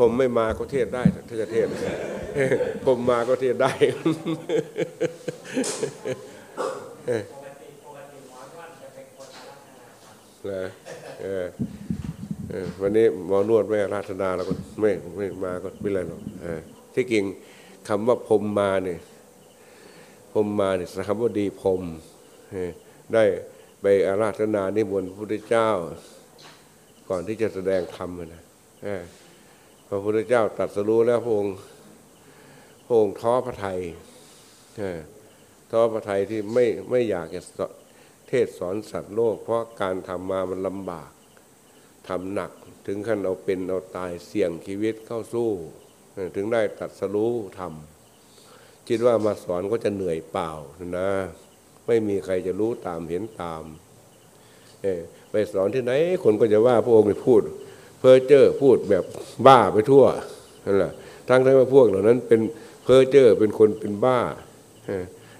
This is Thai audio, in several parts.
ผมไม่มาก็เทศได้ถ้าจะเทศผมมาก็เทศได้เลยเออวันนี้หมอนวดไม่อาราธนาเราก็ไม่ไม่มาก็ไม่ไรหรอกที่จริงคำว่าพรมมาเนี่ยพรมมาเนี่ยคำว่าดีพรมได้ไปอาราธนานิมนต์พระพุทธเจ้า ก่อนที่จะแสดงธรรมนะเออ พระพุทธเจ้าตรัสรู้แล้วพระองค์พระองค์ท้อพระไทยท้อพระไทยที่ไม่ไม่อยากจะเทศสอนสัตว์โลก เพราะการทำมามันลำบากทำหนักถึงขั้นเอาเป็นเอาตายเสี่ยงชีวิตเข้าสู้ ถึงได้ตัดสรู้ทำคิดว่ามาสอนก็จะเหนื่อยเปล่านะ ไม่มีใครจะรู้ตามเห็นตามไปสอนที่ไหนคนก็จะว่าพระองค์พูด เพ้อเจ้อพูดแบบบ้าไปทั่วนั่นแหละทั้งทั้งว่าพวกเหล่านั้นเป็นเพ้อเจ้อเป็นคนเป็นบ้า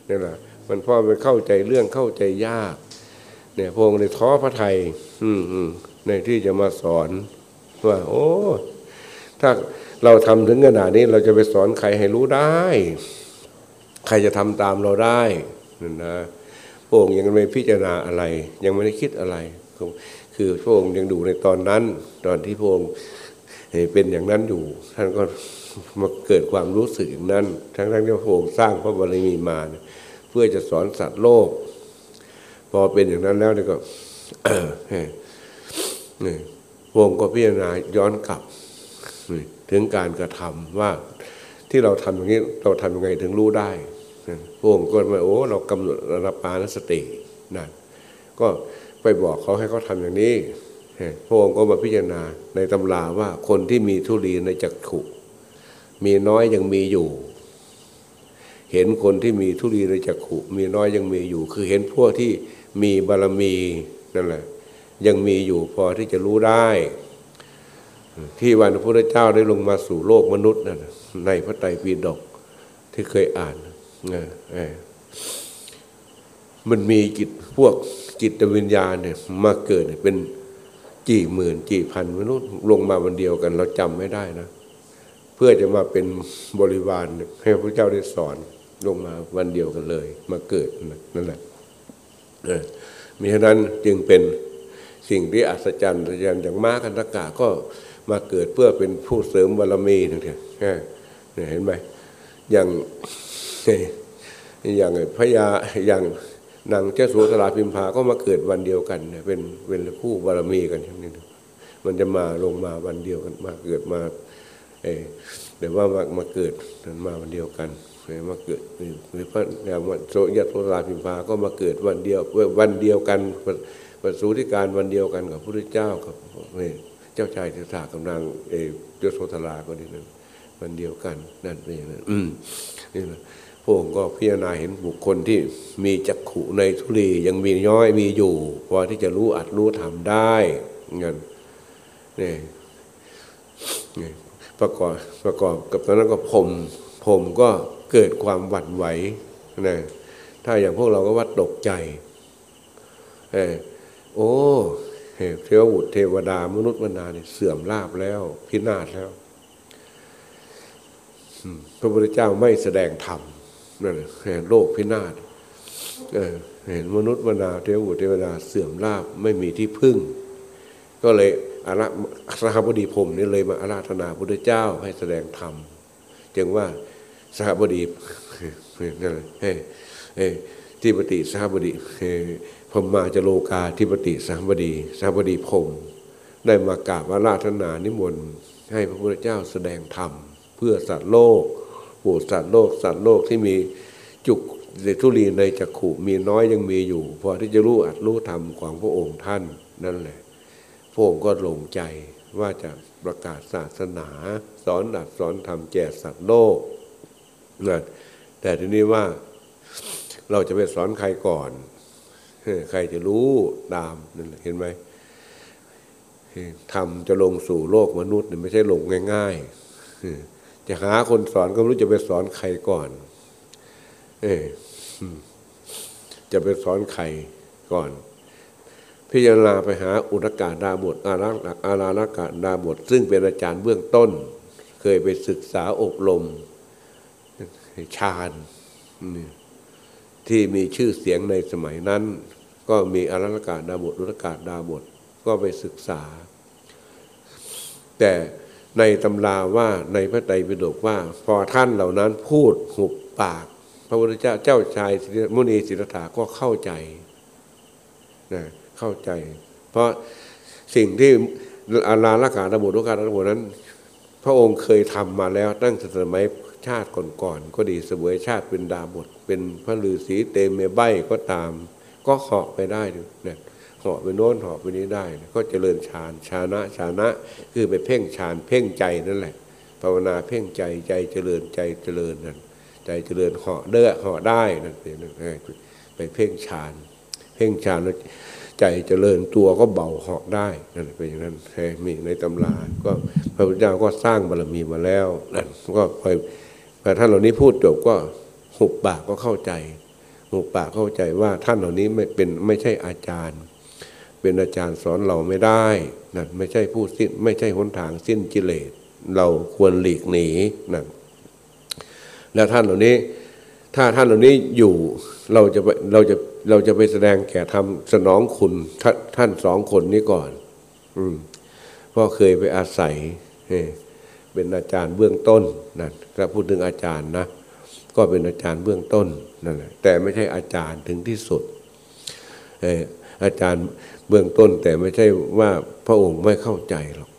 นี่แหละมันพอไปเข้าใจเรื่องเข้าใจยาก เนี่ยพงค์เลยท้อพระไทย อืมในที่จะมาสอนว่า โอ้ถ้าเราทำถึงขนาดนี้ เราจะไปสอนใครให้รู้ได้ ใครจะทำตามเราได้นั่นนะพระองค์ยังไม่พิจารณาอะไร ยังไม่ได้คิดอะไร คือพระองค์ยังดูในตอนนั้น ตอนที่พระองค์เป็นอย่างนั้นอยู่ ท่านก็มาเกิดความรู้สึกอย่างนั้น ทั้งๆที่พระองค์สร้างพระบารมีมา เพื่อจะสอนสัตว์โลก พอเป็นอย่างนั้นแล้วเนี่ยก็นี่วงค์ก็พิจารณาย้อนกลับถึงการกระทำว่าที่เราทำอย่างนี้เราทำยังไงถึงรู้ได้พวงค์ก็มาโอ้ เรากำหนดระปานสตินั่นก็ ไปบอกเขาให้เขาทำอย่างนี้พระองค์ก็มาพิจารณาในตำราว่าคนที่มีทุลีในจักขุมีน้อยยังมีอยู่ เห็นคนที่มีทุลีในจักขุมีน้อยยังมีอยู่ คือเห็นพวกที่มีบารมีนั่นแหละยังมีอยู่พอที่จะรู้ได้ ที่วันพระพุทธเจ้าได้ลงมาสู่โลกมนุษย์นั่นในพระไตรปิฎกที่เคยอ่าน มันมีจิตพวกจิตวิญญาณเนี่ยมาเกิดเป็นกี่หมื่นกี่พันมนุษย์ลงมาวันเดียวกัน เราจำไม่ได้นะ เพื่อจะมาเป็นบริวารให้พระเจ้าได้สอนลงมาวันเดียวกันเลย มาเกิดนั่นแหละมีฉะนั้นจึงเป็นสิ่งที่อัศจรรย์อัศจรรย์อย่างมากันตกะก็มาเกิดเพื่อเป็นผู้เสริมบารมีนั่นเองเห็นไหมอย่างอย่างพระยาอย่าง นางเจ้าสุธราพิมพาก็มาเกิดวันเดียวกันเป็นเป็นคู่บารมีกันนี่มันจะมาลงมาวันเดียวกันมาเกิดมาเอเดี๋ยวว่ามามาเกิดมาวันเดียวกันมาเกิดหรือพระอย่างโสยโสราพิมพาก็มาเกิดวันเดียววันเดียวกันประสูติการวันเดียวกันกับพระพุทธเจ้ากับเจ้าชายเทถากำลังเอยศโสธราก็ดีนั่นวันเดียวกันนั่นเองนั้นนี่แหละ พระองค์ก็พิจารณาเห็นบุคคลที่มีจักขุในทุลียังมีน้อยมีอยู่ พอที่จะรู้อัดรู้ทำได้เงินนี่นี่ประกอบประกอบกับตอนนั้นก็ผมผมก็เกิดความหวั่นไหวนะถ้าอย่างพวกเราก็ว่าตกใจเออโอ้เทวบุตรเทวดามนุษย์มนาเนี่ยเสื่อมลาบแล้ว พินาศแล้วพระพุทธเจ้าไม่แสดงธรรม นั่นโลกพินาศเห็นมนุษย์มนาเทวุตเทวดาเสื่อมลาบไม่มีที่พึ่ง ก็เลยอาราสหบดีพรมนี่เลยมาอาราธนาพระพุทธเจ้าให้แสดงธรรมจึงว่าสหบดีนั่นเฮ้ที่ปฏิสหบดีพมมาจโลกาธิปติสามบดีสามบดีพรมได้มากราบอาราธนานิมนต์ให้พระพุทธเจ้าแสดงธรรมเพื่อสัตว์โลก ปวดสัตว์โลกสัตว์โลกที่มีจุกเดทุลีในจักขุมีน้อยยังมีอยู่ พอที่จะรู้อัดรู้ธรรมของพระองค์ท่านนั่นแหละพระองค์ก็ลงใจว่าจะประกาศศาสนา สอนอัดสอนธรรมแก่สัตว์โลกนั่นแต่ทีนี้ว่าเราจะไปสอนใครก่อน ใครจะรู้ตามนั่นเห็นไหมทำจะลงสู่โลกมนุษย์เนี่ยไม่ใช่ลงง่าย ๆ จะหาคนสอนก็ไม่รู้จะไปสอนใครก่อนเอจะไปสอนใครก่อน พิจารณาไปหาอุตกาดาบทอาราอาราลกาดาบท ซึ่งเป็นอาจารย์เบื้องต้น เคยไปศึกษาอบรมฌานที่มีชื่อเสียงในสมัยนั้น ก็มีอารัลกาดาบทรุรกาดาบท ก็ไปศึกษา แต่ ในตำราว่าในพระไตรปิฎกว่า พอท่านเหล่านั้นพูดหุบปาก พระพุทธเจ้าเจ้าชายมุนีศิรธาก็เข้าใจนะเข้าใจ เพราะสิ่งที่อาราลกาดาบทรุรกาดาบทนั้น พระองค์เคยทำมาแล้วตั้งแต่สมัยชาติก่อนๆก็ดีเสวยชาติเป็นดาบท เป็นพระฤาษีเตมเมใบก็ตาม ก็เหาะไปได้เนี่ย หาะไปโน้นเหาะไปนี้ได้ ก็เจริญฌานชานะชานะคือไปเพ่งฌานเพ่งใจนั่นแหละภาวนาเพ่งใจใจเจริญใจเจริญนั่นใจเจริญเหาะเด้อเหาะได้นั่นเป็นไปเพ่งฌานเพ่งฌานแล้วใจเจริญตัวก็เบาเหาะได้นั่นเป็นอย่างนั้นมีในตำราก็พระพุทธเจ้าก็สร้างบารมีมาแล้วนั่นก็ไปพอท่านเหล่านี้พูดจบก็หุบปากก็เข้าใจหุบปากเข้าใจว่าท่านเหล่านี้ไม่เป็นไม่ใช่อาจารย์ เป็นอาจารย์สอนเราไม่ได้นั่นไม่ใช่พูดสิ้นไม่ใช่หนทางสิ้นกิเลส เราควรหลีกหนีนั่นแล้วท่านเหล่านี้ ถ้าท่านเหล่านี้อยู่เราจะเราจะเราจะไปแสดงแก่ทำสนองคุณทท่านสองคนนี้ก่อน อืมพราะเคยไปอาศัยเป็นอาจารย์เบื้องต้นนั่นถ้าพูดถึงอาจารย์นะก็เป็นอาจารย์เบื้องต้นนั่นแหละแต่ไม่ใช่อาจารย์ถึงที่สุดเอออาจารย์ เบื้องต้น แต่ไม่ใช่ว่าพระองค์ไม่เข้าใจหรอก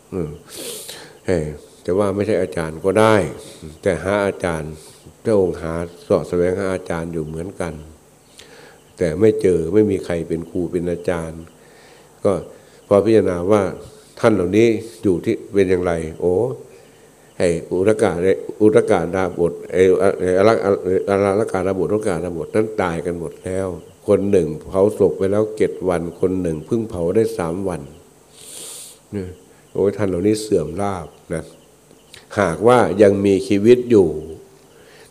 เออจะว่าไม่ใช่อาจารย์ก็ได้ แต่หาอาจารย์ พระองค์หาสอบแสวงหาอาจารย์อยู่เหมือนกัน แต่ไม่เจอไม่มีใครเป็นครูเป็นอาจารย์ ก็พอพิจารณาว่าท่านเหล่านี้อยู่ที่เป็นอย่างไร โอ้ไอ้อุรกาอุรกาดาบทไอ้อารักอารักาดาบทอุรกาดาบทนั้นตายกันหมดแล้ว คนหนึ่งเผาศพไปแล้วเจ็ดวัน คนหนึ่งเพิ่งเผาได้สามวันนี่โอ้ยท่านเหล่านี้เสื่อมลาบนะหากว่ายังมีชีวิตอยู่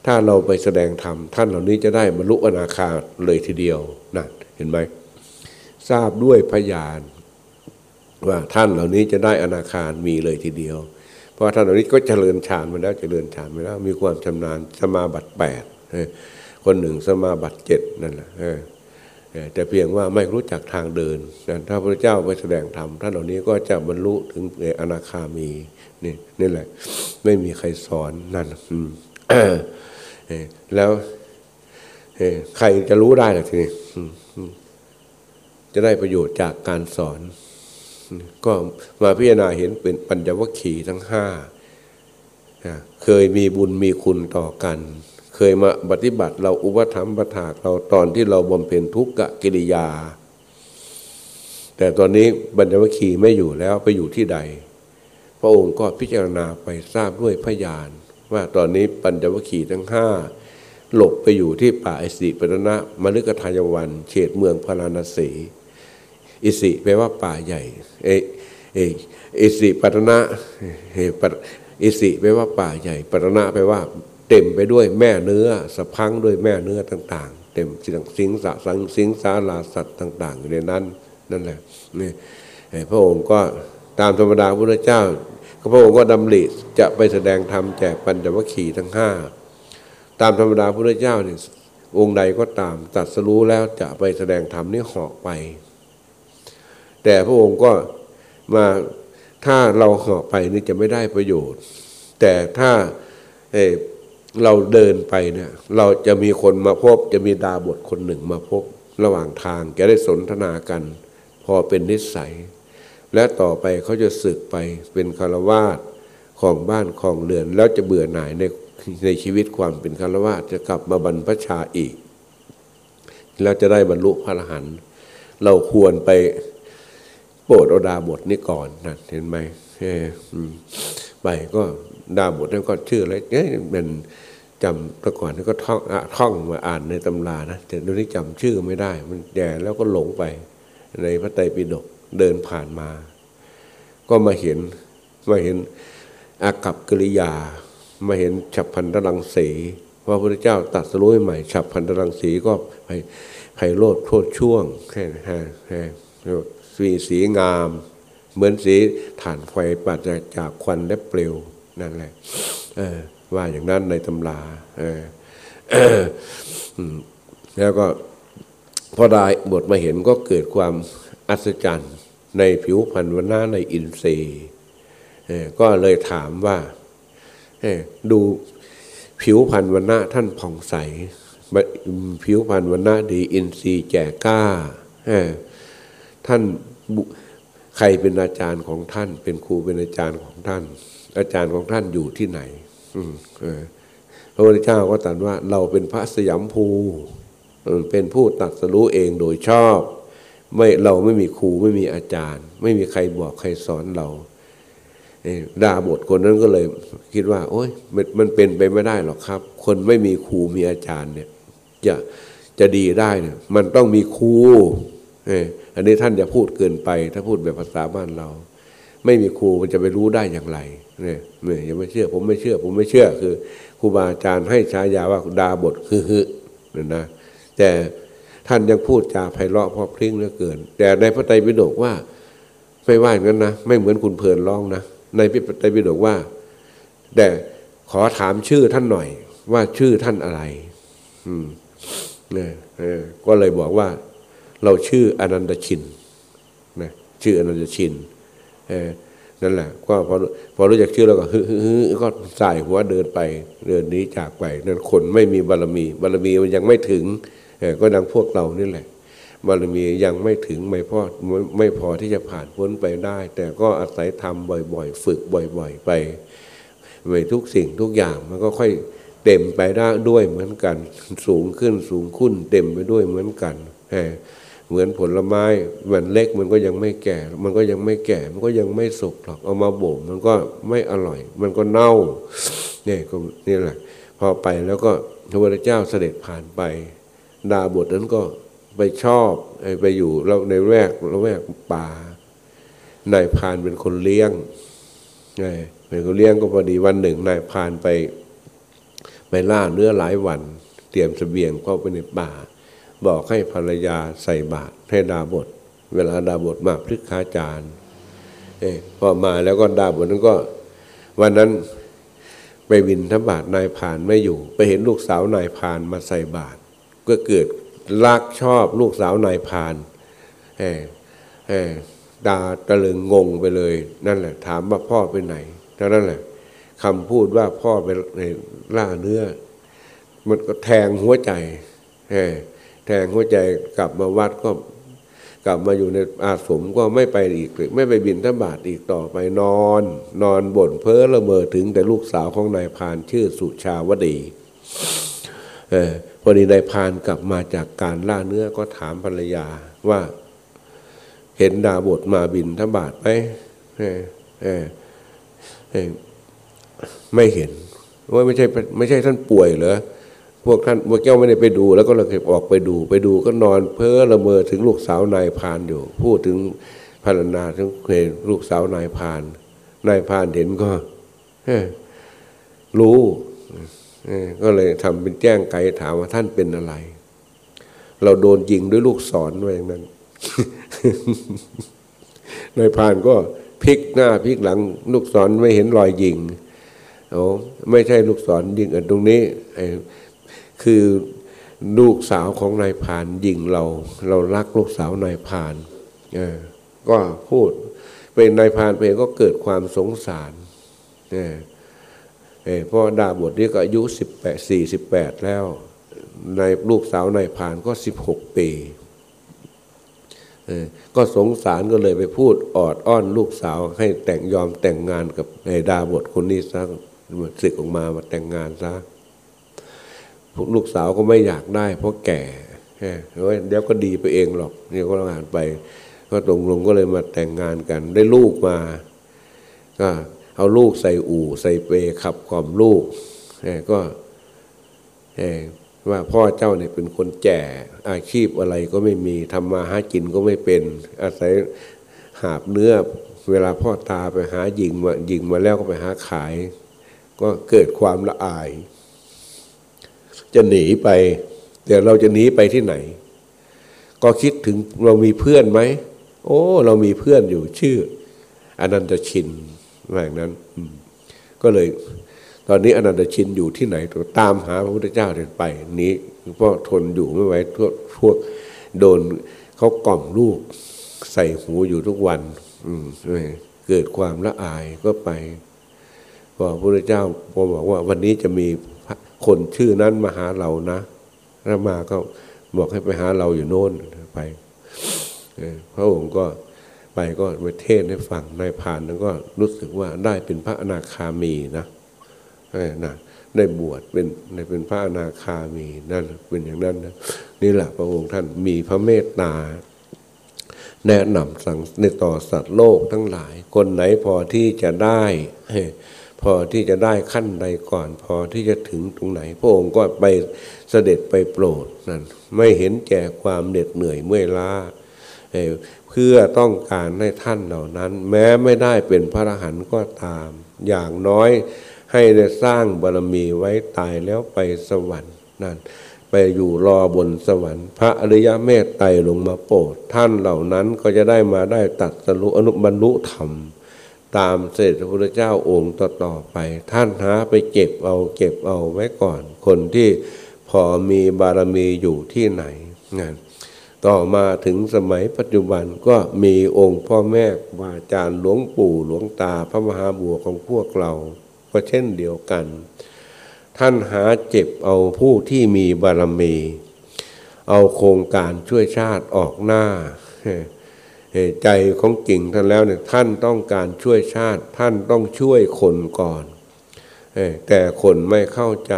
ถ้าเราไปแสดงธรรมท่านเหล่านี้จะได้บรรลุอนาคาเลยทีเดียวนะเห็นไหมทราบด้วยพยาน ว่าท่านเหล่านี้จะได้อนาคามีเลยทีเดียว เพราะท่านเหล่านี้ก็เจริญฌานมาแล้วเจริญฌานมาแล้วมีความชำนาญสมาบัติแปดคนหนึ่งสมาบัติเจ็ดนั่นแหละ แต่เพียงว่าไม่รู้จักทางเดิน ถ้าพระเจ้าไปแสดงธรรมท่านเหล่านี้ก็จะบรรลุถึงอนาคามีนี่นี่แหละ ไม่มีใครสอนนั่นแล้วใครจะรู้ได้ล่ะทีนี้จะได้ประโยชน์จากการสอน ก็มาพิจารณาเห็นเป็นปัญจวัคคีย์ทั้งห้าเคยมีบุญมีคุณต่อกัน เคยมาปฏิบัติเราอุปธรรมประถากเราตอนที่เราบำเพ็ญทุกขกิริยา แต่ตอนนี้ปัญจวัคคีย์ไม่อยู่แล้วไปอยู่ที่ใด พระองค์ก็พิจารณาไปทราบด้วยพยาน ว่าตอนนี้ปัญจวัคคีย์ทั้งห้าหลบไปอยู่ที่ป่าไอสิปรณะมฤคทายวัน เขตเมืองพาราณสีอิสิแปลว่าป่าใหญ่ เอเออิสิปัตนะเอปอิสิแปลว่าป่าใหญ่ปัตนะแปลว่า เต็มไปด้วยแม่เนื้อสะพังด้วยแม่เนื้อต่าง ๆ เต็มสิ่งสิงสาสังสิงสาราสัตว์ต่าง ๆ อยู่ในนั้นนั่นแหละนี่พระองค์ก็ตามธรรมดาพระเจ้าพระองค์ก็ดำริจะไปแสดงธรรมแจกปัญจวัคคีย์ทั้งห้าตามธรรมดาพระเจ้าเนี่ยองค์ใดก็ตามตัดสรู้แล้วจะไปแสดงธรรมนี่หอกไป แต่พระองค์ก็มาถ้าเราเหาะไปนี่จะไม่ได้ประโยชน์ แต่ถ้า เราเดินไปเนี่ย เราจะมีคนมาพบ จะมีดาบทคนหนึ่งมาพบ ระหว่างทางแกได้สนทนากัน พอเป็นนิสัย และต่อไปเขาจะสึกไปเป็นคารวาสของบ้านของเรือน แล้วจะเบื่อหน่ายในในชีวิตความเป็นคารวาสจะกลับมาบรรพชาอีก แล้วจะได้บรรลุพระอรหันต์เราควรไปโปรดเอาดาบทนี้ก่อนนะเห็นไหมไปก็ดาบทนั้นก็ชื่ออะไรเอ๊ะเป็น จำแต่ก่อนก็ท่องท่องมาอ่านในตำรานะแต่เดี๋ยวนี้จำชื่อไม่ได้ มันแย่แล้วก็หลงไปในพระไตรปิฎกเดินผ่านมา ก็มาเห็นมาเห็นอากับกิริยา มาเห็นฉับพันธรังสีพระพุทธเจ้าตัดสรุปใหม่ฉับพันธรังสีก็ไไพโรธโทษช่วงแค่แค่สีสีงาม เหมือนสีฐานไฟปัดจากควันและเปลวนั่นแหละ ว่าอย่างนั้นในตำราแล้วก็พอได้บทมาเห็นก็เกิดความอัศจรรย์ในผิวพรรณวันหน้าในอินทรีย์ก็เลยถามว่าดูผิวพรรณวันหน้าท่านผ่องใส ผิวพรรณวันหน้าดีอินทรีย์แก่กล้าท่านใครเป็นอาจารย์ของท่าน เป็นครูเป็นอาจารย์ของท่าน อาจารย์ของท่านอยู่ที่ไหน พระพุทธเจ้าก็ตรัสว่าเราเป็นพระสยามภูเป็นผู้ตัดสรู้เองโดยชอบ ไม่เราไม่มีครูไม่มีอาจารย์ ไม่มีใครบอกใครสอนเราดาบทคนนั้นก็เลยคิดว่า โอ้ยมันเป็นไปไม่ได้หรอกครับ คนไม่มีครูมีอาจารย์เนี่ย จะจะดีได้เนี่ย มันต้องมีครูอันนี้ท่านจะพูดเกินไป ถ้าพูดแบบภาษาบ้านเรา ไม่มีครูมันจะไปรู้ได้อย่างไร เนี่ยเนี่ยยังไม่เชื่อ ผมไม่เชื่อ ผมไม่เชื่อคือครูบาอาจารย์ให้ฉายาว่าดาบทคือฮึเนี่ยนะ แต่ท่านยังพูดจาไพเราะเพอพริ้งเหลือเกิน แต่ในพระไตรปิฎกว่าไม่ว่าอย่างนั้นนะไม่เหมือนคุณเพลินร้องนะในพระไตรปิฎกว่า แต่ขอถามชื่อท่านหน่อย ว่าชื่อท่านอะไร อืมเนี่ยก็เลยบอกว่า เราชื่ออนันตชินนะชื่ออนันตชิน นั่นแหละก็พอพอรู้จักชื่อแล้วก็ฮึก็ใส่หัวเดินไปเดินนี้จากไปนั่นคนไม่มีบารมี บารมีมันยังไม่ถึงก็ดังพวกเรานี่แหละ บารมียังไม่ถึงไม่พอไม่พอที่จะผ่านพ้นไปได้ แต่ก็อาศัยทำบ่อยๆ ฝึกบ่อยๆ ไปไปทุกสิ่งทุกอย่างมันก็ค่อยเต็มไปได้ด้วยเหมือนกัน สูงขึ้นสูงขึ้นเต็มไปด้วยเหมือนกัน เหมือนผลไม้มันเล็กมันก็ยังไม่แก่ มันก็ยังไม่แก่ มันก็ยังไม่สุกหรอกเอามาบ่มมันก็ไม่อร่อย มันก็เน่าเนี่ยก็นี่แหละ พอไปแล้วก็พระพุทธเจ้าเสด็จผ่านไปดาบทนั้นก็ไปชอบไปอยู่แล้วในแวกแล้วแวกป่านายพานเป็นคนเลี้ยงเป็นคนเลี้ยงก็พอดีวันหนึ่งนายพานไปไปล่าเนื้อหลายวัน เตรียมสเสบียงเข้าไปในป่า บอกให้ภรรยาใส่บาตรให้ดาบท เวลาดาบทมาพลึกขาจารเอพอมาแล้วก็ดาบทนั้นก็ วันนั้นไปวินทบาทนายพานไม่อยู่ ไปเห็นลูกสาวนายพานมาใส่บาตรก็เกิดรักชอบลูกสาวนายพานเออดาตะลึงงงไปเลย นั่นแหละ ถามว่าพ่อไปไหนเท่านั้นแหละคำพูดว่าพ่อไปในล่าเนื้อ มันก็แทงหัวใจ แทงหัวใจกลับมาวัดก็กลับมาอยู่ในอาสมก็ไม่ไปอีกไม่ไปบินทบาทอีกต่อไปนอน นอนบ่นเพ้อละเมอถึงแต่ลูกสาวของนายพานชื่อสุชาวดีเออพอดีนายพานกลับมาจากการล่าเนื้อก็ถามภรรยาว่า เห็นดาบทมาบินทบาทไหมไม่เห็นว่าไม่ใช่ไม่ใช่ท่านป่วยเหรอ พวกท่านพวกเจ้าไม่ได้ไปดู แล้วก็เราเก็บออกไปดู ไปดูก็นอนเพ้อละเมอถึงลูกสาวนายพานอยู่ พูดถึงพารณนาถึงลูกสาวนายพานนายพานเห็นก็รู้ก็เลยทำเป็นแจ้งไกถามว่าท่านเป็นอะไร เราโดนยิงด้วยลูกศรด้วยอย่างนั้นนายพานก็พลิกหน้าพลิกหลัง ลูกศรไม่เห็นรอยยิงโอ้ไม่ใช่ลูกศรยิงอันตรงนี้ คือลูกสาวของนายพานยิงเรา เรารักลูกสาวนายพานก็พูดเป็นนายพานเองก็เกิดความสงสารเพราะดาบทนี้ก็อายุสิบแปดสี่สิบแปดแล้วในลูกสาวนายผานก็สิบหกปีก็สงสารก็เลยไปพูดออดอ้อนลูกสาวให้แต่งยอมแต่งงานกับในดาบทคนนี้ซะสึกออกมามาแต่งงานซะ ลูกสาวก็ไม่อยากได้ เพราะแก่เดี๋ยวก็ดีไปเองหรอกเนี่ยก็งานไป ก็ตรงลงก็เลยมาแต่งงานกัน ได้ลูกมาก็เอาลูกใส่อู่ ใส่เปขับกล่อมลูกก็ว่าพ่อเจ้าเนี่ยเป็นคนแก่อาชีพอะไรก็ไม่มีทำมาหากินก็ไม่เป็น อาศัยหาบเนื้อเวลาพ่อตาไปหาหญิงมาหญิงมาแล้วก็ไปหาขาย ก็เกิดความละอาย จะหนีไป แต่เราจะหนีไปที่ไหน ก็คิดถึงเรามีเพื่อนไหมโอ้ เรามีเพื่อนอยู่ชื่ออนันตชินแบบนั้นก็เลย ตอนนี้อนันตชินอยู่ที่ไหนตัวตามหาพระพุทธเจ้าเดินไป นี้เพราะทนอยู่ไม่ไหวพวกพวกโดนเขากล่อมลูก ใส่หูอยู่ทุกวัน อืมเกิดความละอายก็ไปพอพระพุทธเจ้าพอบอกว่าวันนี้จะมี คนชื่อนั้นมาหาเรานะแล้วมาก็บอกให้ไปหาเราอยู่โน่นไปพระองค์ก็ไปก็ไปเทศให้ฟังนายพานนั้นก็รู้สึกว่าได้เป็นพระอนาคามีนะนะได้บวชเป็นได้เป็นพระอนาคามีนั่นเป็นอย่างนั้นนะนี่แหละพระองค์ท่านมีพระเมตตา แนะนำสั่งในต่อสัตว์โลกทั้งหลาย คนไหนพอที่จะได้ พอที่จะได้ขั้นใดก่อน พอที่จะถึงตรงไหน พระองค์ก็ไปเสด็จไปโปรดนั่นไม่เห็นแก่ความเหน็ดเหนื่อยเมื่อยล้าเพื่อต้องการให้ท่านเหล่านั้น แม้ไม่ได้เป็นพระอรหันต์ก็ตาม อย่างน้อยให้ได้สร้างบารมีไว้ตายแล้วไปสวรรค์นั่นไปอยู่รอบนสวรรค์ พระอริยเมตไตรลงมาโปรดท่านเหล่านั้นก็จะได้มาได้ตัดสรุอนุบรรลุธรรม ตามเสด็จพระพุทธเจ้าองค์ต่อๆไป ท่านหาไปเก็บเอาเก็บเอาไว้ก่อน คนที่พอมีบารมีอยู่ที่ไหนนั่นต่อมาถึงสมัยปัจจุบันก็มีองค์พ่อแม่วาจารย์หลวงปู่หลวงตาพระมหาบัวของพวกเรา ก็เช่นเดียวกัน ท่านหาเจ็บเอาผู้ที่มีบารมี เอาโครงการช่วยชาติออกหน้า ใจของกิ่งท่านแล้วเนี่ยท่านต้องการช่วยชาติ ท่านต้องช่วยคนก่อนแต่คนไม่เข้าใจ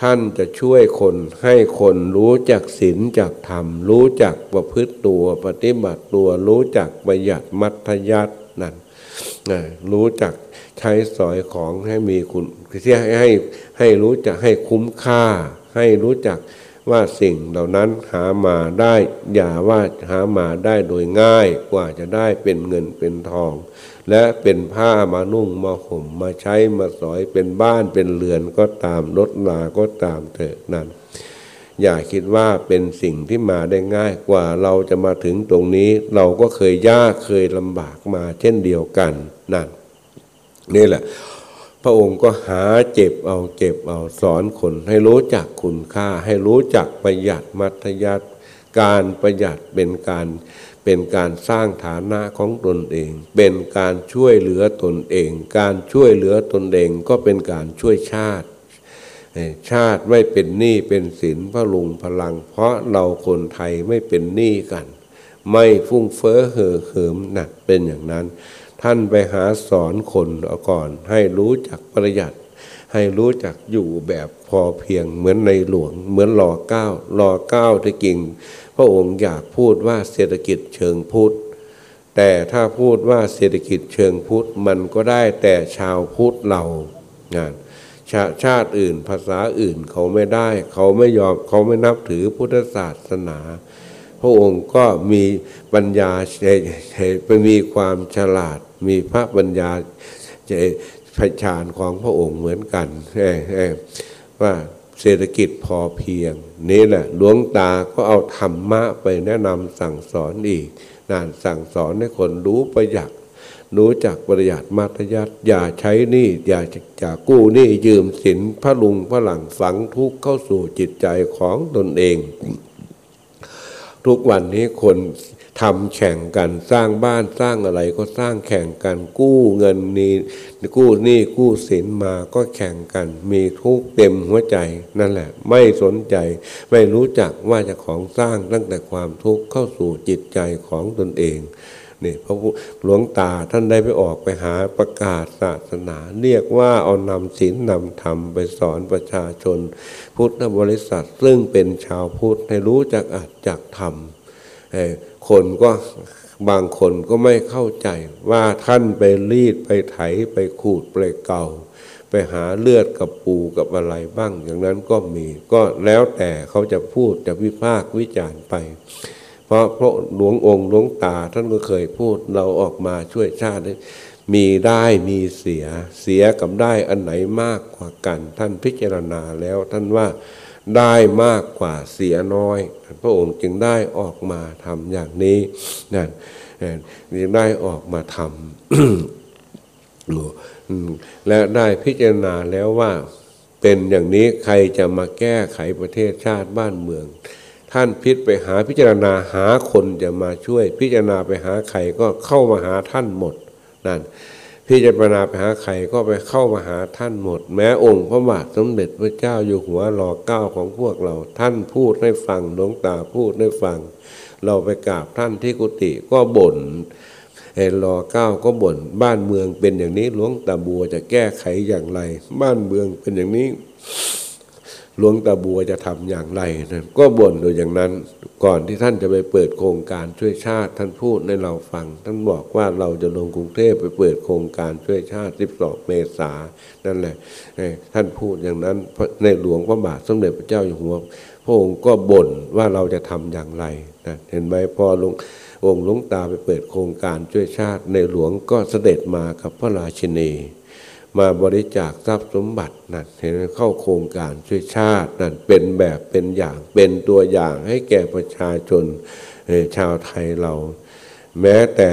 ท่านจะช่วยคนให้คนรู้จักศีลจักธรรม รู้จักประพฤติตัวปฏิบัติตัว รู้จักประหยัดมัธยัตินั่นรู้จักใช้สอยของให้มีคุณที่ให้ให้ให้รู้จักให้คุ้มค่า ให้รู้จัก ว่าสิ่งเหล่านั้นหามาได้ อย่าว่าหามาได้โดยง่ายกว่าจะได้เป็นเงินเป็นทอง และเป็นผ้ามานุ่งมาห่มมาใช้มาสอยเป็นบ้านเป็นเรือนก็ตามรถลาก็ตามเถอะนั่นอย่าคิดว่าเป็นสิ่งที่มาได้ง่ายกว่าเราจะมาถึงตรงนี้ เราก็เคยยากเคยลำบากมาเช่นเดียวกันนั่นนี่แหละ พระองค์ก็หาเจ็บเอาเจ็บเอาสอนคนให้รู้จักคุณค่า ให้รู้จักประหยัดมัธยัติการประหยัดเป็นการเป็นการสร้างฐานะของตนเอง เป็นการช่วยเหลือตนเอง การช่วยเหลือตนเองก็เป็นการช่วยชาติ ชาติไม่เป็นหนี้เป็นสินพระลุงพลัง เพราะเราคนไทยไม่เป็นหนี้กัน ไม่ฟุ้งเฟ้อเห่อเหิมหนักเป็นอย่างนั้น ท่านไปหาสอนคนเอาก่อน ให้รู้จักประหยัด ให้รู้จักอยู่แบบพอเพียงเหมือนในหลวง เหมือนหล่อเก้าหล่อเก้าที่กิ่ง พระองค์อยากพูดว่าเศรษฐกิจเชิงพุทธแต่ถ้าพูดว่าเศรษฐกิจเชิงพุทธมันก็ได้แต่ชาวพุทธเรางานชาชาติอื่นภาษาอื่นเขาไม่ได้ เขาไม่ยอมเขาไม่นับถือพุทธศาสนา พระองค์ก็มีปัญญาไปมีความฉลาด มีพระปัญญาใจพชานของพระองค์เหมือนกันว่าเศรษฐกิจพอเพียง นี่แหละหลวงตาก็เอาธรรมะไปแนะนำสั่งสอนอีกนานสั่งสอนให้คนรู้ประหยัดรู้จักประหยัดมัธยัติอย่าใช้นี่อย่าจะกู้นี่ยืมสินพระลุงพระหลังฝังทุกข์เข้าสู่จิตใจของตนเอง ทุกวันนี้คนทำแข่งกันสร้างบ้านสร้างอะไรก็สร้างแข่งกันกู้เงินนี้กู้หนี้กู้สินมาก็แข่งกัน มีทุกเต็มหัวใจนั่นแหละ ไม่สนใจ ไม่รู้จักว่าจะของสร้างตั้งแต่ความทุกข์เข้าสู่จิตใจของตนเอง นี่พระหลวงตาท่านได้ไปออกไปหาประกาศศาสนา เรียกว่าเอานำศีลนำธรรมไปสอนประชาชน พุทธบริษัทซึ่งเป็นชาวพุทธให้รู้จักอัดจักธรรมคนก็บางคนก็ไม่เข้าใจว่าท่านไปรีดไปไถไปขูดไปเก่าไปหาเลือดกับปูกับอะไรบ้าง อย่างนั้นก็มีก็แล้วแต่เขาจะพูดจะวิพากษ์วิจารณ์ไป เพราะพระหลวงองค์หลวงตาท่านก็เคยพูดเราออกมาช่วยชาติ มีได้มีเสียเสียกับได้อันไหนมากกว่ากัน ท่านพิจารณาแล้วท่านว่าได้มากกว่าเสียน้อย พระองค์จึงได้ออกมาทำอย่างนี้นั่นจึงได้ออกมาทำและได้พิจารณาแล้วว่าเป็นอย่างนี้ใครจะมาแก้ไขประเทศชาติบ้านเมือง ท่านพิจไปหาพิจารณาหาคนจะมาช่วย พิจารณาไปหาใครก็เข้ามาหาท่านหมดนั่นพิจารณาไปหาใครก็ไปเข้ามาหาท่านหมด แม้องค์พระบาทสมเด็จพระเจ้าอยู่หัวรอเก้าของพวกเรา ท่านพูดให้ฟังหลวงตาพูดให้ฟัง เราไปกราบท่านที่กุฏิก็บ่นไอ้รอเก้าก็บ่นบ้านเมืองเป็นอย่างนี้หลวงตาบัวจะแก้ไขอย่างไร บ้านเมืองเป็นอย่างนี้ หลวงตาบัวจะทำอย่างไรนะก็บ่นโดยอย่างนั้นก่อนที่ท่านจะไปเปิดโครงการช่วยชาติ ท่านพูดให้เราฟัง ท่านบอกว่าเราจะลงกรุงเทพไปเปิดโครงการช่วยชาติ 12 เมษานั่นแหละท่านพูดอย่างนั้นในหลวงพระบาทสมเด็จพระเจ้าอยู่หัวพระองค์ก็บ่นว่าเราจะทำอย่างไรนะเห็นไหมพอลงองค์หลวงตาไปเปิดโครงการช่วยชาติ ในหลวงก็เสด็จมากับพระราชินี มาบริจาคทรัพย์สมบัตินั่นเห็นเข้าโครงการช่วยชาตินั่นเป็นแบบเป็นอย่างเป็นตัวอย่างให้แก่ประชาชนชาวไทยเรา แม้แต่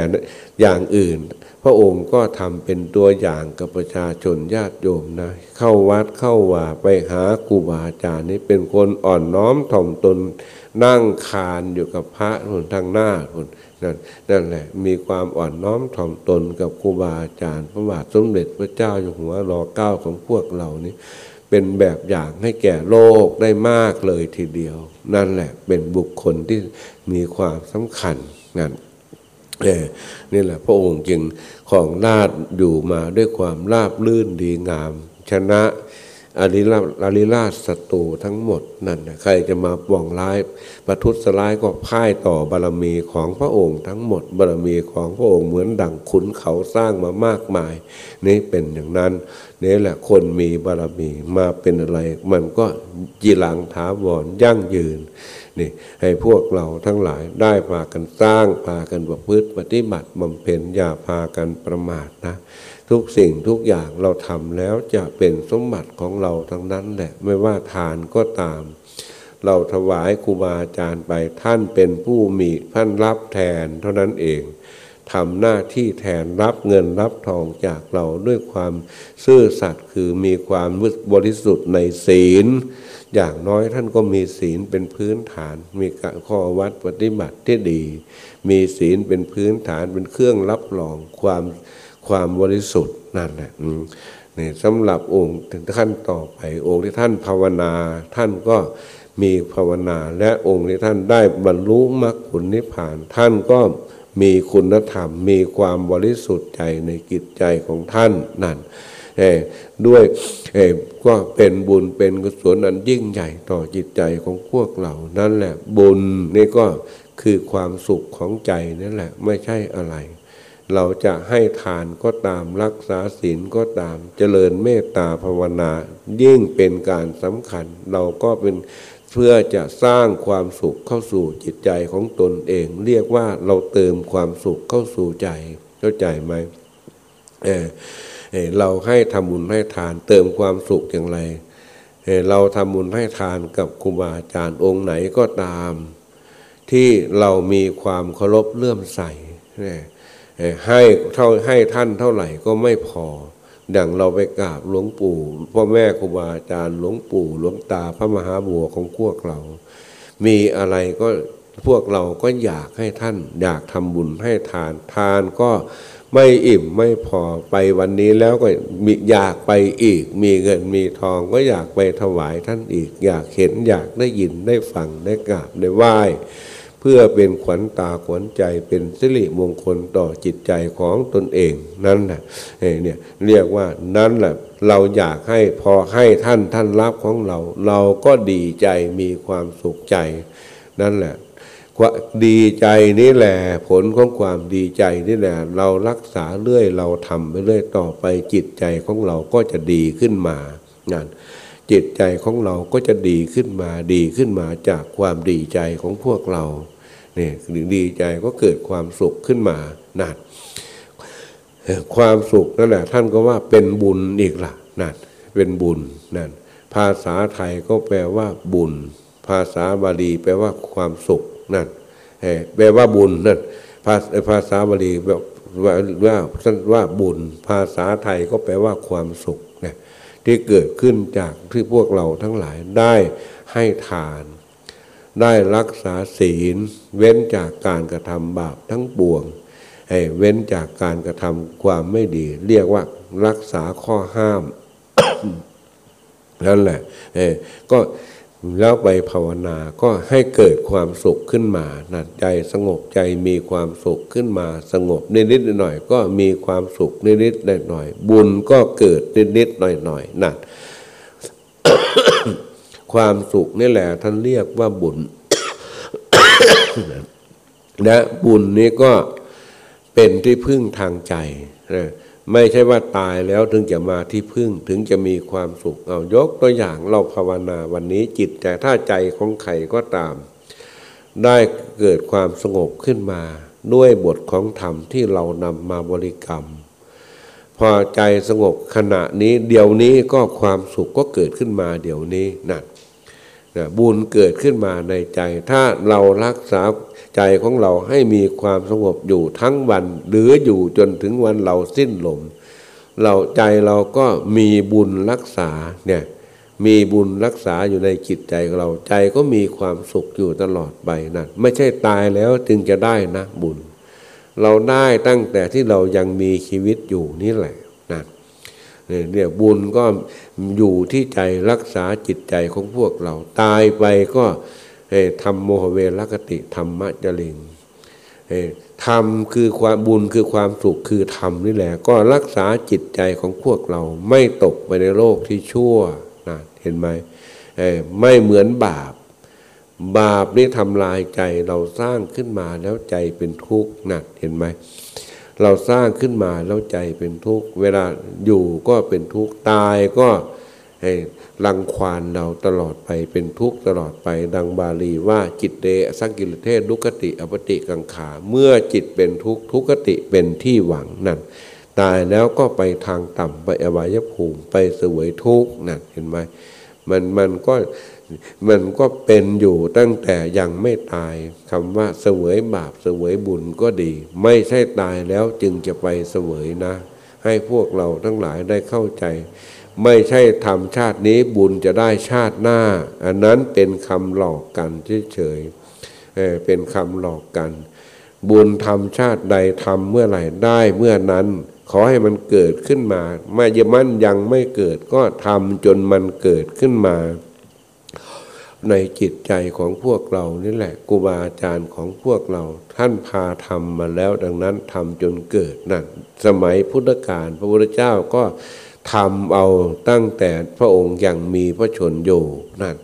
อย่างอื่น พระองค์ก็ทำเป็นตัวอย่างกับประชาชนญาติโยมนะ เข้าวัดเข้าว่าไปหาครูบาอาจารย์นี่เป็นคนอ่อนน้อมถ่อมตนนั่งคานอยู่กับพระคนทางหน้าคน นั่นนั่นแหละมีความอ่อนน้อมถ่อมตนกับครูบาอาจารย์ พระบาทสมเด็จพระเจ้าอยู่หัวรอเก้าของพวกเรานี้เป็นแบบอย่างให้แก่โลกได้มากเลยทีเดียว นั่นแหละเป็นบุคคลที่มีความสำคัญนั่นนี่แหละพระองค์จึงของราชอยู่มาด้วยความราบลื่นดีงาม ชนะ อริลาอริราศัตรูทั้งหมดนั่นนะใครจะมาป่องร้าย ประทุษร้ายก็พ่ายต่อบารมีของพระองค์ทั้งหมด บารมีของพระองค์เหมือนดั่งขุนเขาสร้างมามากมาย นี่เป็นอย่างนั้นนี่แหละคนมีบารมีมาเป็นอะไร มันก็จีหลังถาวรยั่งยืนนี่ให้พวกเราทั้งหลายได้พากันสร้างพากันประพฤติปฏิบัติบำเพ็ญอย่าพากันประมาทนะ ทุกสิ่งทุกอย่างเราทำแล้วจะเป็นสมบัติของเราทั้งนั้นแหละ ไม่ว่าทานก็ตาม เราถวายครูบาอาจารย์ไปท่านเป็นผู้มีท่านรับแทนเท่านั้นเองทำหน้าที่แทนรับเงินรับทองจากเราด้วยความซื่อสัตย์คือมีความบริสุทธิ์ในศีล อย่างน้อยท่านก็มีศีลเป็นพื้นฐาน มีข้อวัดปฏิบัติที่ดี มีศีลเป็นพื้นฐานเป็นเครื่องรับรองความ ความบริสุทธิ์นั่นแหละนี่สำหรับองค์ท่านต่อไปองค์ที่ท่านภาวนาท่านก็มีภาวนาและองค์ที่ท่านได้บรรลุมรรคผลนิพพาน ท่านก็มีคุณธรรม มีความบริสุทธิ์ใจในกิจใจของท่านนั่นด้วยก็เป็นบุญเป็นกุศลอันยิ่งใหญ่ต่อจิตใจของพวกเรานั่นแหละบุญนี่ก็คือความสุขของใจนั่นแหละไม่ใช่อะไร เราจะให้ทานก็ตามรักษาศีลก็ตาม เจริญเมตตาภาวนา ยิ่งเป็นการสำคัญ เราก็เป็นเพื่อจะสร้างความสุขเข้าสู่จิตใจของตนเอง เรียกว่าเราเติมความสุขเข้าสู่ใจเข้าใจไหมเออเราให้ทำบุญให้ทานเติมความสุขอย่างไรเราทำบุญให้ทานกับครูบาอาจารย์องค์ไหนก็ตาม ที่เรามีความเคารพเลื่อมใสเนี่ย ให้เท่าให้ท่านเท่าไหร่ก็ไม่พอ ดังเราไปกราบหลวงปู่พ่อแม่ครูบาอาจารย์หลวงปู่หลวงตาพระมหาบัวของพวกเรา มีอะไรก็พวกเราก็อยากให้ท่าน อยากทำบุญให้ทานทานก็ไม่อิ่มไม่พอไปวันนี้แล้วก็มีอยากไปอีก มีเงินมีทองก็อยากไปถวายท่านอีก อยากเห็นอยากได้ยินได้ฟังได้กราบได้ไหว้ พื่อเป็นขวัญตาขวัญใจเป็นสิริมงคลต่อจิตใจของตนเองนั่นแหละเนี่ยเรียกว่านั้นแหละเราอยากให้พอให้ท่านท่านรับของเรา เราก็ดีใจมีความสุขใจ นั่นแหละดีใจนี่แหละผลของความดีใจนี่แหละ เรารักษาเรื่อยเราทำไปเรื่อยต่อไปจิตใจของเราก็จะดีขึ้นมางานจิตใจของเราก็จะดีขึ้นมาดีขึ้นมาจากความดีใจของพวกเรา เนี่ยดีใจก็เกิดความสุขขึ้นมานั่นความสุขนั่นแหละท่านก็ว่าเป็นบุญอีกละนั่นเป็นบุญนั่นภาษาไทยก็แปลว่าบุญ ภาษาบาลีแปลว่าความสุขนั่นแปลว่าบุญนั่นภาษาบาลีแบบว่าว่านว่าบุญ ภาษาไทยก็แปลว่าความสุขนะที่เกิดขึ้นจากที่พวกเราทั้งหลายได้ให้ทาน ได้รักษาศีล เว้นจากการกระทำบาปทั้งปวงให้เว้นจากการกระทำความไม่ดี เรียกว่ารักษาข้อห้ามนั่นแหละก็แล้วไปภาวนาก็ให้เกิดความสุขขึ้นมานะใจสงบใจมีความสุขขึ้นมา สงบนิดๆหน่อยๆก็มีความสุขนิดๆหน่อยๆบุญก็เกิดนิดๆหน่อยๆนั่น ความสุขนี่แหละ ท่านเรียกว่าบุญและบุญนี้ก็เป็นที่พึ่งทางใจนะไม่ใช่ว่าตายแล้วถึงจะมาที่พึ่งถึงจะมีความสุขเอายกตัวอย่างเราภาวนาวันนี้จิตแต่ถ้าใจของใครก็ตาม ได้เกิดความสงบขึ้นมา ด้วยบทของธรรมที่เรานำมาบริกรรม พอใจสงบขณะนี้เดี๋ยวนี้ก็ความสุขก็เกิดขึ้นมาเดี๋ยวนี้นั่น บุญเกิดขึ้นมาในใจ ถ้าเรารักษาใจของเราให้มีความสงบอยู่ทั้งวัน หรืออยู่จนถึงวันเราสิ้นลม เราใจเราก็มีบุญรักษาเนี่ยมีบุญรักษาอยู่ในจิตใจของเราใจก็มีความสุขอยู่ตลอดไปนะไม่ใช่ตายแล้วจึงจะได้นะบุญ เราได้ตั้งแต่ที่เรายังมีชีวิตอยู่นี่แหละ เนี่ยบุญก็อยู่ที่ใจรักษาจิตใจของพวกเรา ตายไปก็ทำโมหเวรกติธรรมะจริงธรรมคือความบุญคือความสุขคือธรรมนี่แหละ ก็รักษาจิตใจของพวกเราไม่ตกไปในโลกที่ชั่วนะเห็นไหมไม่เหมือนบาป บาปนี่ทำลายใจเราสร้างขึ้นมาแล้วใจเป็นทุกข์นะเห็นไหม เราสร้างขึ้นมาแล้วใจเป็นทุกข์เวลาอยู่ก็เป็นทุกข์ตายก็ให้รังควานเราตลอดไปเป็นทุกข์ตลอดไป ดังบาลีว่าจิตเตสังกิลเทศดุกติอปติกังขา เมื่อจิตเป็นทุกข์ทุกติเป็นที่หวังนั่นตายแล้วก็ไปทางต่ำไปอวัยภูมิไปเสวยทุกข์นั่นเห็นไหมมันมันก็ มันก็เป็นอยู่ตั้งแต่ยังไม่ตายคำว่าเสวยบาปเสวยบุญก็ดี ไม่ใช่ตายแล้วจึงจะไปเสวยนะ ให้พวกเราทั้งหลายได้เข้าใจ ไม่ใช่ทำชาตินี้บุญจะได้ชาติหน้า อันนั้นเป็นคำหลอกกันเฉยๆเป็นคำหลอกกัน บุญทำชาติใดทำเมื่อไหร่ได้เมื่อนั้นขอให้มันเกิดขึ้นมาไม่ยมันยังไม่เกิดก็ทำจนมันเกิดขึ้นมา ในจิตใจของพวกเรานี่แหละครูบาอาจารย์ของพวกเรา ท่านพาทำมาแล้วดังนั้นทำจนเกิดนั่นสมัยพุทธกาลพระพุทธเจ้าก็ทำเอาตั้งแต่พระองค์ยังมีพระชนอยู่นั่น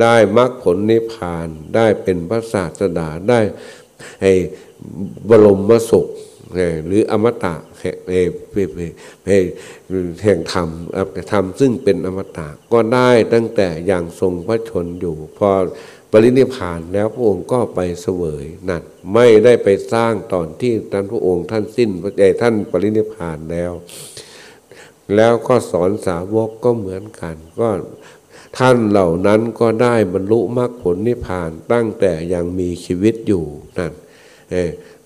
ได้มรรคผลนิพพานได้เป็นพระศาสดาได้ให้บรมสุข หรืออมตะแห่งธรรมธรรมซึ่งเป็นอมตะก็ได้ตั้งแต่อย่างทรงพระชนอยู่ พอปรินิพานแล้วพระองค์ก็ไปเสวยนั่นไม่ได้ไปสร้างตอนที่ท่านพระองค์ท่านสิ้นพระใจท่านปรินิพานแล้ว แล้วก็สอนสาวกก็เหมือนกัน ก็ท่านเหล่านั้นก็ได้บรรลุมรรคผลนิพพานตั้งแต่ยังมีชีวิตอยู่นั่นเอ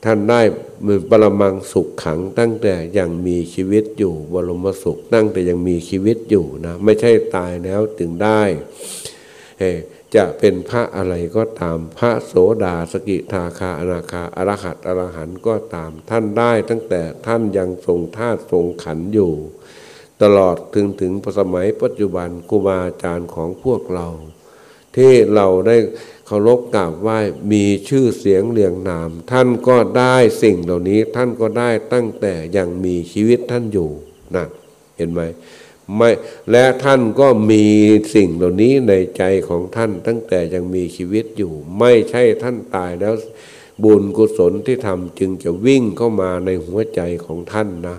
ท่านได้มือปรมังสุขขังตั้งแต่ยังมีชีวิตอยู่ บรมสุขตั้งแต่ยังมีชีวิตอยู่นะไม่ใช่ตายแล้วถึงได้จะเป็นพระอะไรก็ตามพระโสดาสกิทาคาอนาคาอรหัตอรหันก็ตาม ท่านได้ตั้งแต่ท่านยังทรงธาตุทรงขันอยู่ ตลอดถึงถึงสมัยปัจจุบันครูบาอาจารย์ของพวกเรา ที่เราได้ เคารพกราบไหว้มีชื่อเสียงเรียงนาม ท่านก็ได้สิ่งเหล่านี้ ท่านก็ได้ตั้งแต่ยังมีชีวิตท่านอยู่นะเห็นไหมไม่และท่านก็มีสิ่งเหล่านี้ในใจของท่านตั้งแต่ยังมีชีวิตอยู่ ไม่ใช่ท่านตายแล้วบุญกุศลที่ทำจึงจะวิ่งเข้ามาในหัวใจของท่านนะ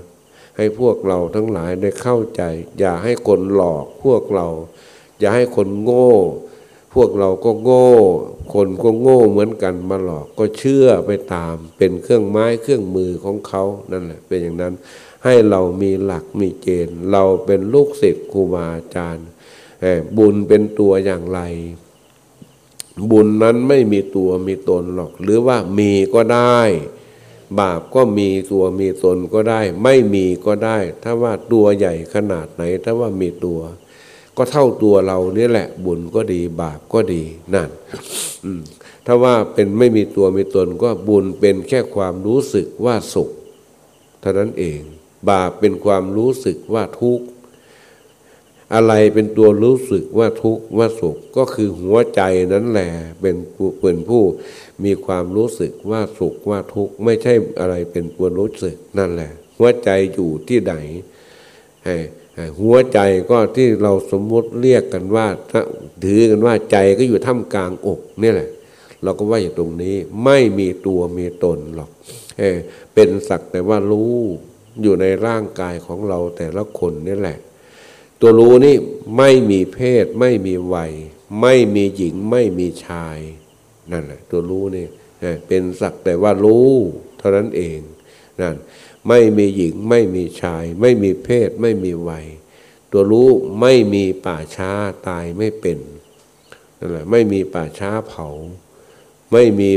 ให้พวกเราทั้งหลายได้เข้าใจ อย่าให้คนหลอกพวกเรา อย่าให้คนโง่ พวกเราก็โง่ คนก็โง่เหมือนกันมาหลอกก็เชื่อไปตาม เป็นเครื่องไม้เครื่องมือของเขานั่นแหละเป็นอย่างนั้น ให้เรามีหลักมีเกณฑ์ เราเป็นลูกศิษย์ครูบาอาจารย์บุญเป็นตัวอย่างไร บุญนั้นไม่มีตัวมีตนหรอก หรือว่ามีก็ได้ บาปก็มีตัวมีตนก็ได้ ไม่มีก็ได้ ถ้าว่าตัวใหญ่ขนาดไหน ถ้าว่ามีตัว ก็เท่าตัวเราเนี่ยแหละ บุญก็ดีบาปก็ดีนั่นถ้าว่าเป็นไม่มีตัวมีตนก็บุญเป็นแค่ความรู้สึกว่าสุขเท่านั้นเอง บาปเป็นความรู้สึกว่าทุกข์อะไรเป็นตัวรู้สึกว่าทุกข์ว่าสุขก็คือหัวใจนั้นแหละเป็นเป็นผู้มีความรู้สึกว่าสุขว่าทุกข์ไม่ใช่อะไรเป็นตัวรู้สึกนั่นแหละ หัวใจอยู่ที่ไหน หัวใจก็ที่เราสมมติเรียกกันว่าถือกันว่าใจก็อยู่ท่ามกลางอกนี่แหละ เราก็ว่าอยู่ตรงนี้ไม่มีตัวมีตนหรอกเป็นสักแต่ว่ารู้อยู่ในร่างกายของเราแต่ละคนนี่แหละ ตัวรู้นี่ไม่มีเพศ ไม่มีวัย ไม่มีหญิงไม่มีชายนั่นแหละตัวรู้นี่เป็นสักแต่ว่ารู้ เท่านั้นเองนั่น ไม่มีหญิง ไม่มีชาย ไม่มีเพศ ไม่มีวัย ตัวรู้ไม่มีป่าช้าตายไม่เป็นนั่นแหละไม่มีป่าช้าเผา ไม่มี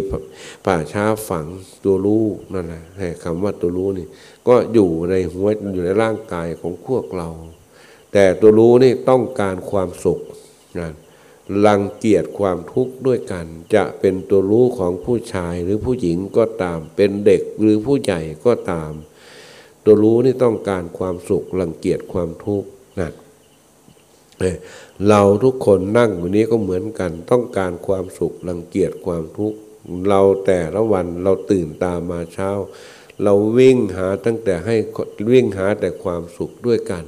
ป่าช้าฝังตัวรู้นั่นแหละคำว่าตัวรู้นี่ ก็อยู่ในหัวอยู่ในร่างกายของพวกเรา แต่ตัวรู้นี่ต้องการความสุขนะลังเกียจความทุกข์ด้วยกัน จะเป็นตัวรู้ของผู้ชายหรือผู้หญิงก็ตาม เป็นเด็กหรือผู้ใหญ่ก็ตาม ตัวรู้นี่ต้องการความสุขลังเกียจความทุกข์นะเราทุกคนนั่งอยู่นี้ก็เหมือนกัน ต้องการความสุขลังเกียจความทุกข์เราแต่ละวันเราตื่นตามมาเช้า เราวิ่งหาตั้งแต่ให้วิ่งหาแต่ความสุขด้วยกัน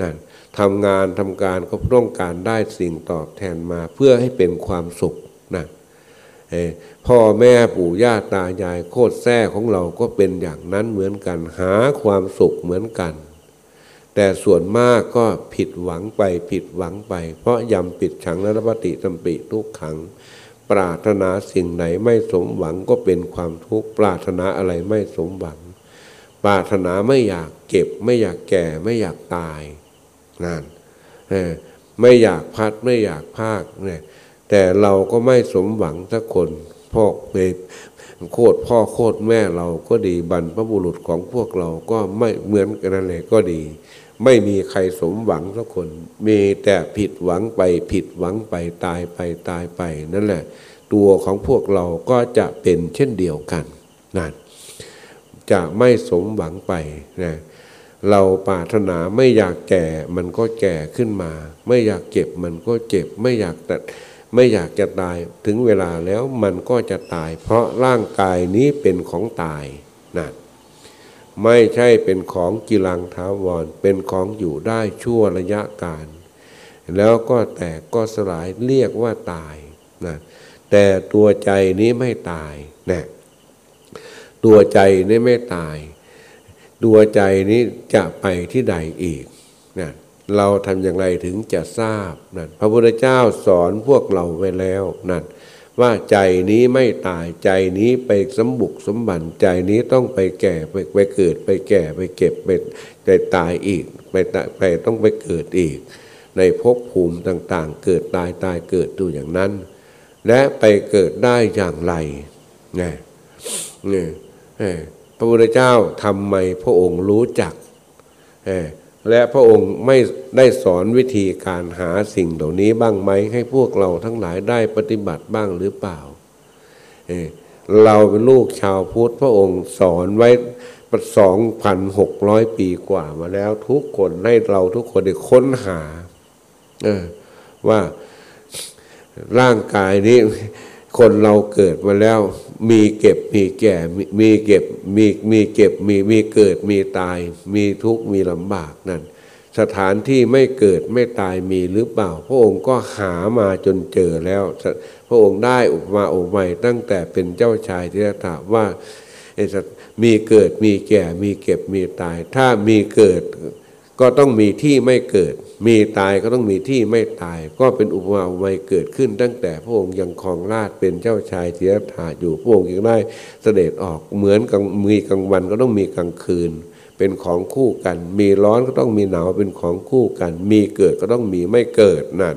นั่นทำงานทำการก็ต้องการได้สิ่งตอบแทนมาเพื่อให้เป็นความสุขนะ พ่อแม่ปู่ย่าตายายโคตรแท้ของเราก็เป็นอย่างนั้นเหมือนกัน หาความสุขเหมือนกัน แต่ส่วนมากก็ผิดหวังไปผิดหวังไป เพราะยำปิดฉังและปฏิสัมปิทุกขัง ปรารถนาสิ่งไหนไม่สมหวังก็เป็นความทุกข์ปรารถนาอะไรไม่สมหวัง ปรารถนาไม่อยากเก็บ ไม่อยากแก่ไม่อยากตายนั่นไม่อยากพัดไม่อยากภาคเนี่ย แต่เราก็ไม่สมหวังสักคนพ่อเปโคตรพ่อโคตรแม่เราก็ดีบรรพบุรุษของพวกเราก็ไม่เหมือนกันนั่นแหละก็ดี ไม่มีใครสมหวังสักคน มีแต่ผิดหวังไปผิดหวังไปตายไปตายไปนั่นแหละ ตัวของพวกเราก็จะเป็นเช่นเดียวกันนั่นจะไม่สมหวังไปนะเราปรารถนาไม่อยากแก่มันก็แก่ขึ้นมา ไม่อยากเจ็บมันก็เจ็บ ไม่อยากแต่ ไม่อยากจะตายถึงเวลาแล้วมันก็จะตาย เพราะร่างกายนี้เป็นของตายนั่นไม่ใช่เป็นของกิลังท้าวร เป็นของอยู่ได้ชั่วระยะการ แล้วก็แตกก็สลายเรียกว่าตายนะแต่ตัวใจนี้ไม่ตายนะตัวใจนี้ไม่ตาย ตัวใจนี้จะไปที่ใดอีก เราทำอย่างไรถึงจะทราบนั่นพระพุทธเจ้าสอนพวกเราไว้แล้วนั่นว่าใจนี้ไม่ตายใจนี้ไปสมบุกสมบันใจนี้ต้องไปแก่ไปไปเกิดไปแก่ไปเก็บไปไปตายอีกไปไปต้องไปเกิดอีก ในภพภูมิต่างๆ เกิดตายตายเกิดดูอย่างนั้น และไปเกิดได้อย่างไรไงเนี่พระพุทธเจ้าทำไมพระองค์รู้จัก และพระองค์ไม่ได้สอนวิธีการหาสิ่งเหล่านี้บ้างไหมให้พวกเราทั้งหลายได้ปฏิบัติบ้างหรือเปล่าเราเป็นลูกชาวพุทธพระองค์สอนไว้สองพันหกร้อยปีกว่ามาแล้วทุกคนให้เราทุกคนได้ค้นหาว่าร่างกายนี้ คนเราเกิดมาแล้ว มีเก็บมีแก่ มีเก็บมีมีเก็บมีมีเกิดมีตาย มีทุกข์มีลำบากนั่นสถานที่ไม่เกิดไม่ตายมีหรือเปล่า พระองค์ก็หามาจนเจอแล้ว พระองค์ได้อุปมาอุปไมยตั้งแต่เป็นเจ้าชายที่ถามว่ามีเกิดมีแก่มีเก็บมีตาย ถ้ามีเกิด ก็ต้องมีที่ไม่เกิด มีตายก็ต้องมีที่ไม่ตาย ก็เป็นอุปมาอุปไมยเกิดขึ้น ตั้งแต่พระองค์ยังครองราชเป็นเจ้าชายเทียถาอยู่พระองค์ยังได้เสด็จออกเหมือนกับมีกลางวันก็ต้องมีกลางคืน เป็นของคู่กัน มีร้อนก็ต้องมีหนาวเป็นของคู่กัน มีเกิดก็ต้องมีไม่เกิดนั่น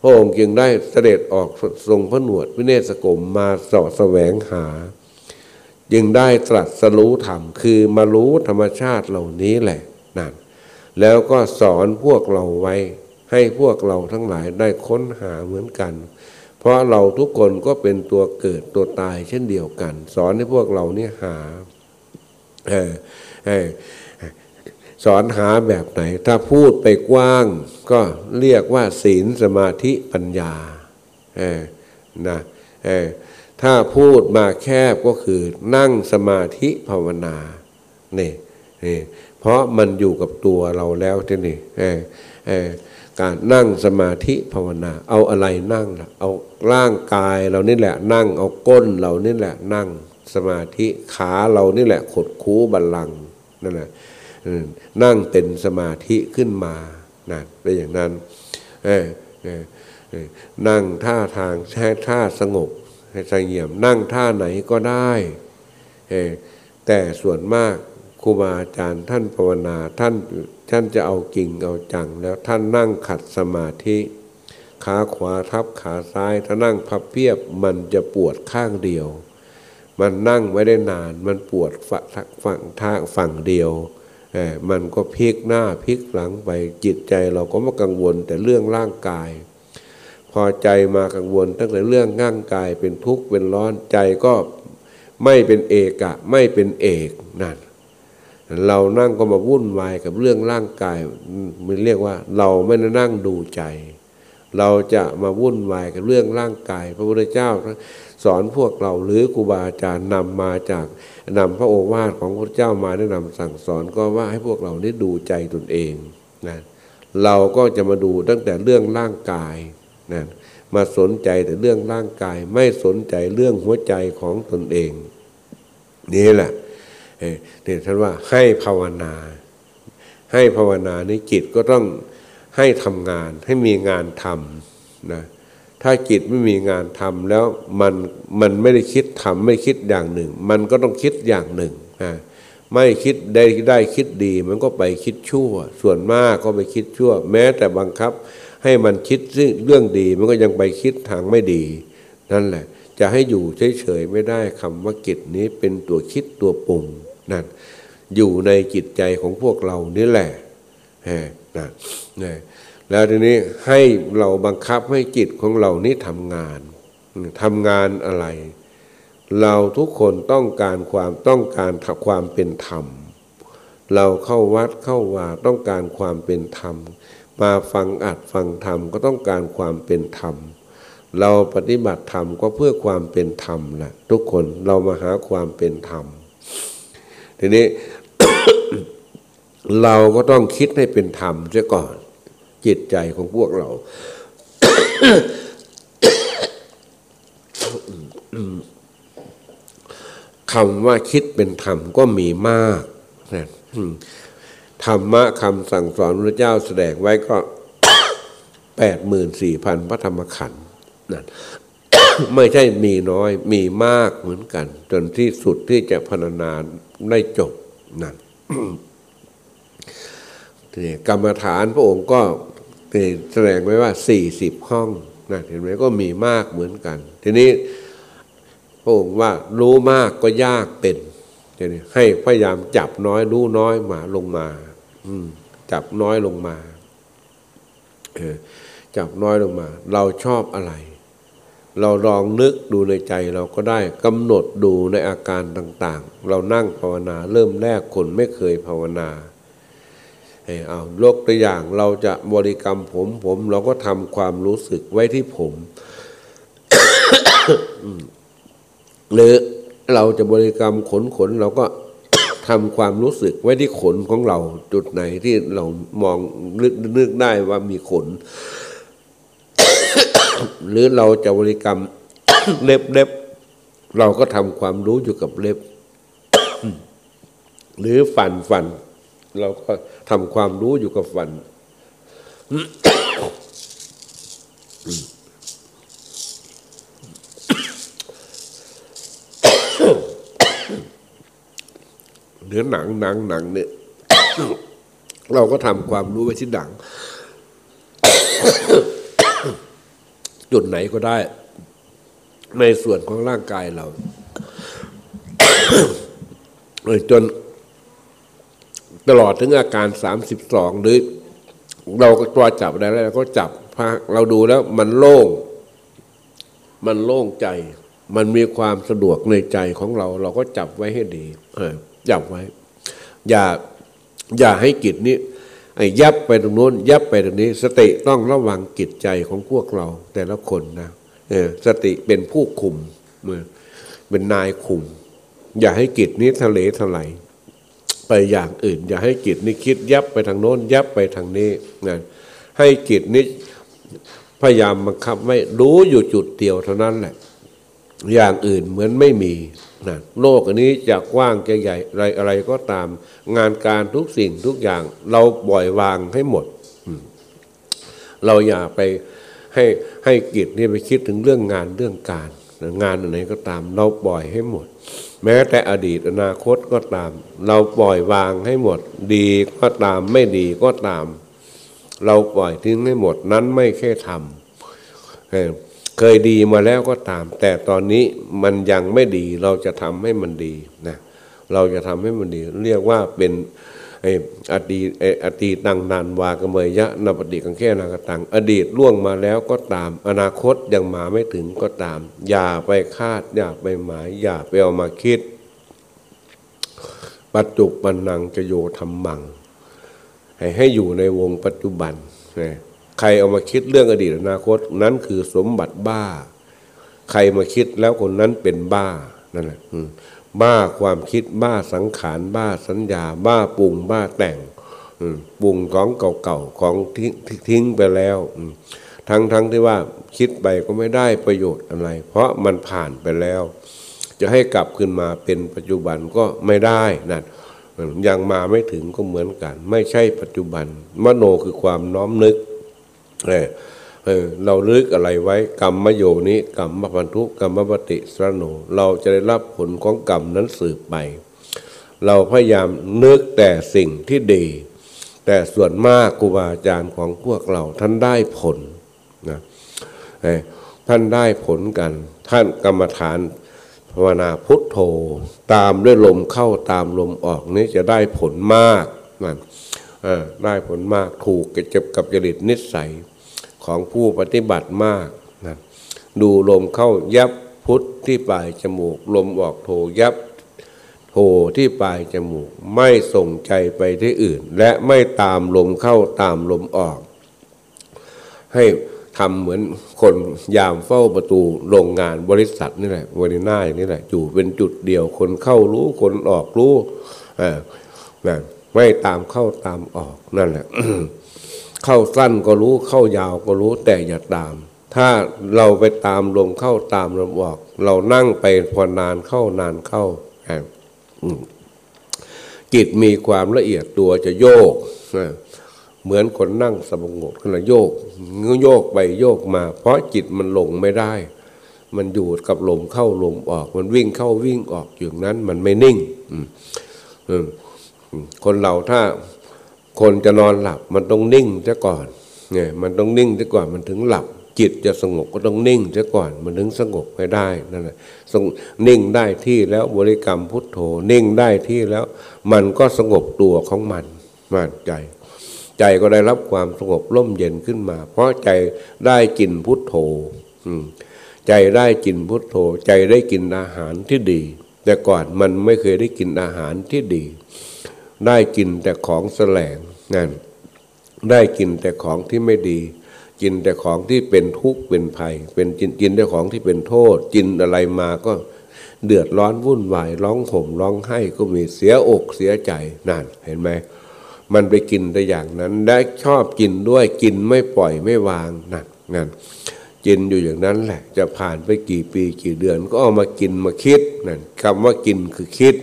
พระองค์จึงได้เสด็จออกทรงพระหนวดวิเนศกรมมาสาะแสวงหา จึงได้ตรัสรู้ธรรมคือมารู้ธรรมชาติเหล่านี้แหละนั่น แล้วก็สอนพวกเราไว้ ให้พวกเราทั้งหลายได้ค้นหาเหมือนกัน เพราะเราทุกคนก็เป็นตัวเกิดตัวตายเช่นเดียวกัน สอนให้พวกเราเนี่ยหาสอนหาแบบไหน ถ้าพูดไปกว้าง ก็เรียกว่าศีลสมาธิปัญญานะถ้าพูดมาแคบก็คือนั่งสมาธิภาวนาเนี่ยนี่ เพราะมันอยู่กับตัวเราแล้วที่นี่การนั่งสมาธิภาวนา เอาอะไรนั่งล่ะเอาร่างกายเรานี่แหละนั่ง เอาก้นเรานี่แหละนั่งสมาธิขาเรานี่แหละขดคูบัลลังนั่นแหละนั่งเป็นสมาธิขึ้นมานั่นเป็นอย่างนั้นนั่งท่าทางแช่ท่าสงบให้สงเงียมนั่งท่าไหนก็ได้แต่ส่วนมาก ครูบาอาจารย์ท่านภาวนาท่านท่านจะเอากิ่งเอาจัง แล้วท่านนั่งขัดสมาธิขาขวาทับขาซ้าย ถ้านั่งพับเพียบมันจะปวดข้างเดียว มันนั่งไม่ได้นาน มันปวดฝั่งทางฝั่งเดียวมันก็พลิกหน้าพลิกหลังไปจิตใจเราก็มากังวลแต่เรื่องร่างกาย พอใจมากังวลตั้งแต่เรื่องง่างกายเป็นทุกข์เป็นร้อนใจก็ไม่เป็นเอกะไม่เป็นเอกนั่น เรานั่งก็มาวุ่นวายกับเรื่องร่างกายมันเรียกว่า เราไม่ได้นั่งดูใจ เราจะมาวุ่นวายกับเรื่องร่างกาย พระพุทธเจ้าสอนพวกเราหรือครูบาอาจารย์นำมาจากนำพระโอวาทของพระเจ้ามาแนะนำสั่งสอนก็ว่าให้พวกเราได้ดูใจตนเองนะเราก็จะมาดูตั้งแต่เรื่องร่างกายนะมาสนใจแต่เรื่องร่างกาย ไม่สนใจเรื่องหัวใจของตนเอง นี่แหละ เนี่ยท่านว่าให้ภาวนา ให้ภาวนาในจิตก็ต้องให้ทำงานให้มีงานทำนะถ้าจิตไม่มีงานทำแล้วมันมันไม่ได้คิดทำไม่คิดอย่างหนึ่ง มันก็ต้องคิดอย่างหนึ่งนะไม่คิดได้ได้คิดดี มันก็ไปคิดชั่ว ส่วนมากก็ไปคิดชั่ว แม้แต่บังคับ ให้มันคิดเรื่องดี มันก็ยังไปคิดทางไม่ดี นั่นแหละ จะให้อยู่เฉยๆไม่ได้คำว่าจิตนี้เป็นตัวคิดตัวปรุง นั่นอยู่ในจิตใจของพวกเรานี่แหละนั่นนะแล้วทีนี้ให้เราบังคับให้จิตของเรานี้ทำงานทำงานอะไร เราทุกคนต้องการความต้องการความเป็นธรรม เราเข้าวัดเข้าวาต้องการความเป็นธรรม มาฟังอัดฟังธรรมก็ต้องการความเป็นธรรม เราปฏิบัติธรรมก็เพื่อความเป็นธรรมแหละทุกคนเรามาหาความเป็นธรรม ทีนี้เราก็ต้องคิดให้เป็นธรรมเสียก่อน จิตใจของพวกเรา คำว่าคิดเป็นธรรมก็มีมากนะธรรมะคำสั่งสอนพระเจ้าแสดงไว้ก็แปดหมื่นสี่พันพระธรรมขันธ์นั่นไม่ใช่มีน้อยมีมากเหมือนกัน จนที่สุดที่จะพรรณนา ได้จบนั่นกรรมฐานพระองค์ก็แสดงไว้ว่าสี่สิบห้องนะเห็นไหมก็มีมากเหมือนกัน ทีนี้พระองค์ว่ารู้มากก็ยากเป็นทีนี้ให้พยายามจับน้อยรู้น้อยมาลงมา อืมจับน้อยลงมาเออจับน้อยลงมา เราชอบอะไร เราลองนึกดูในใจเราก็ได้กำหนดดูในอาการต่างๆ เรานั่งภาวนาเริ่มแรกคนไม่เคยภาวนาเอายกตัวอย่างเราจะบริกรรมผมผมเราก็ทำความรู้สึกไว้ที่ผม หรือเราจะบริกรรมขนขนเราก็ทำความรู้สึกไว้ที่ขนของเราจุดไหนที่เรามองนึกนึกได้ว่ามีขน หรือเราจะบริกรรมเล็บเล็บเราก็ทำความรู้อยู่กับเล็บ หรือฟันฟัน เราก็ทำความรู้อยู่กับฟันเนื้อหนังหนังหนังเนี่ยเราก็ทำความรู้ไว้ที่ดัง จุดไหนก็ได้ ในส่วนของร่างกายเราจนตลอดถึงอาการสามสิบสองหรือ เราก็ตัวจับได้แล้วเราก็จับพเราดูแล้วมันโล่ง มันโล่งใจ มันมีความสะดวกในใจของเรา เราก็จับไว้ให้ดีจับไว้ อย่าอย่าให้กิจนี้ ยับไปตรงโน้น ยับไปตรงนี้ สติต้องระวังกิจใจของพวกเราแต่ละคนนะสติเป็นผู้คุมเมื่อเป็นนายคุม อย่าให้กิจนี้ทะเลทลายไปอย่างอื่น อย่าให้กิจนี้คิดยับไปทางโน้น ยับไปทางนี้นะให้กิจนี้พยายามบังคับไว้รู้อยู่จุดเดียวเท่านั้นแหละ อย่างอื่นเหมือนไม่มี นะโลกอันนี้จะกว้างจะใหญ่อะไรอะไรก็ตาม งานการทุกสิ่งทุกอย่าง เราปล่อยวางให้หมด เราอย่าไปให้ให้กิจนี่ไปคิดถึงเรื่องงานเรื่องการ งานอะไรก็ตาม เราปล่อยให้หมด แม้แต่อดีตอนาคตก็ตาม เราปล่อยวางให้หมด ดีก็ตามไม่ดีก็ตาม เราปล่อยทิ้งให้หมดนั้นไม่แค่ทำ เคยดีมาแล้วก็ตาม แต่ตอนนี้มันยังไม่ดีเราจะทำให้มันดีนะเราจะทำให้มันดี เรียกว่าเป็นอดีตอดีตตังนานวากเมยยะนปฏิกังแค่นากตัง อดีตล่วงมาแล้วก็ตาม อนาคตยังมาไม่ถึงก็ตาม อย่าไปคาด อย่าไปหมาย อย่าไปเอามาคิด ปัจจุบันนังจะโยธรรมัง ให้ให้อยู่ในวงปัจจุบัน ใครเอามาคิดเรื่องอดีตอนาคตนั้นคือสมบัติบ้า ใครมาคิดแล้วคนนั้นเป็นบ้านั่นแหละบ้าความคิดบ้าสังขารบ้าสัญญา บ้าปรุงบ้าแต่งปรุงของเก่าๆของทิ้งทิ้งไปแล้วทั้งทั้งที่ว่าคิดไปก็ไม่ได้ประโยชน์อะไร เพราะมันผ่านไปแล้ว จะให้กลับขึ้นมาเป็นปัจจุบันก็ไม่ได้นั่นยังมาไม่ถึงก็เหมือนกัน ไม่ใช่ปัจจุบัน มโนคือความน้อมนึก เราลึกอะไรไว้กรรมมโยนี้กรรมมพันธุกรรมปฏิสรโนเราจะได้รับผลของกรรมนั้นสืบไป เราพยายามนึกแต่สิ่งที่ดี แต่ส่วนมากครูบาอาจารย์ของพวกเราท่านได้ผลนะท่านได้ผลกัน ท่านกรรมฐานภาวนาพุทโธ ตามด้วยลมเข้าตามลมออกนี้จะได้ผลมากนั่นได้ผลมากถูกเก็บกับจริตนิสัย ของผู้ปฏิบัติมากนะดูลมเข้ายับพุทธที่ปลายจมูก ลมออกโทยับโทที่ปลายจมูก ไม่ส่งใจไปที่อื่น และไม่ตามลมเข้าตามลมออก ให้ทำเหมือนคนยามเฝ้าประตูโรงงานบริษัทนี่แหละบริณาอย่างนี้แหละอยู่เป็นจุดเดียวคนเข้ารู้คนออกรู้อ่าไม่ตามเข้าตามออกนั่นแหละ เข้าสั้นก็รู้เข้ายาวก็รู้แต่อย่าตาม ถ้าเราไปตามลมเข้าตามลมออก เรานั่งไปพอนานเข้านานเข้าจิตมีความละเอียดตัวจะโยกเหมือนคนนั่งสงบขณะโยกโยกไปโยกมา เพราะจิตมันลงไม่ได้ มันอยู่กับลมเข้าลมออก มันวิ่งเข้าวิ่งออกอย่างนั้นมันไม่นิ่งคนเราถ้า คนจะนอนหลับมันต้องนิ่งซะก่อนเนี่ยมันต้องนิ่งซะก่อนมันถึงหลับ จิตจะสงบก็ต้องนิ่งซะก่อน มันถึงสงบไปได้นั่นแหละนิ่งได้ที่แล้วบริกรรมพุทโธนิ่งได้ที่แล้ว มันก็สงบตัวของมันมันใจ ใจก็ได้รับความสงบร่มเย็นขึ้นมา เพราะใจได้กินพุทโธใจได้กินพุทโธ ใจได้กินอาหารที่ดี แต่ก่อนมันไม่เคยได้กินอาหารที่ดี ได้กินแต่ของแสลง นั่นได้กินแต่ของที่ไม่ดี กินแต่ของที่เป็นทุกข์เป็นภัย เป็นกินกินแต่ของที่เป็นโทษ กินอะไรมาก็เดือดร้อนวุ่นวายร้องห่มร้องไห้ก็มีเสียอกเสียใจนั่นเห็นไหมมันไปกินแต่อย่างนั้นได้ชอบกินด้วยกินไม่ปล่อยไม่วางนั่นนั่นกินอยู่อย่างนั้นแหละ จะผ่านไปกี่ปีกี่เดือนก็เอามากินมาคิดนั่นคำว่ากินคือคิด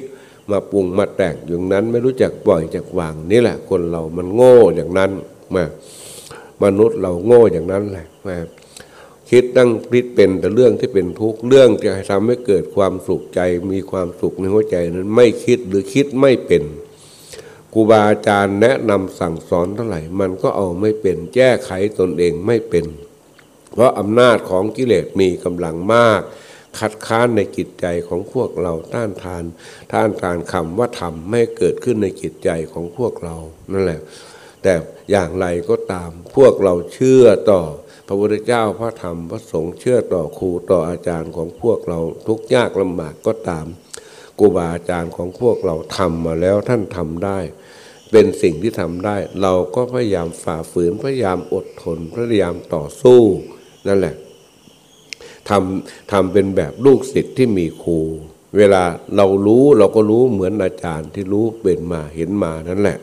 มาปรุงมาแต่งอย่างนั้น ไม่รู้จักปล่อยจากวางนี่แหละ คนเรามันโง่อย่างนั้นมามนุษย์เราโง่อย่างนั้นแหละมาคิดตั้งคิดเป็นแต่เรื่องที่เป็นทุกข์เรื่องจะทำให้เกิดความสุขใจ มีความสุขในหัวใจนั้นไม่คิดหรือคิดไม่เป็นครูบาอาจารย์แนะนำสั่งสอนเท่าไหร่ มันก็เอาไม่เป็นแก้ไขตนเองไม่เป็น เพราะอำนาจของกิเลสมีกำลังมาก คัดค้านในจิตใจของพวกเราต้านทาน ต้านทานคำว่าธรรมไม่เกิดขึ้นในจิตใจของพวกเรานั่นแหละ แต่อย่างไรก็ตาม พวกเราเชื่อต่อ พระพุทธเจ้าพระธรรมพระสงฆ์เชื่อต่อครูต่ออาจารย์ของพวกเราทุกยากลำบากก็ตามครูบาอาจารย์ของพวกเราทำมาแล้วท่านทำได้ เป็นสิ่งที่ทำได้ เราก็พยายามฝ่าฝืนพยายามอดทนพยายามต่อสู้นั่นแหละ ทำทำเป็นแบบลูกศิษย์ที่มีครูเวลาเรารู้เราก็รู้เหมือนอาจารย์ที่รู้เป็นมาเห็นมานั่นแหละ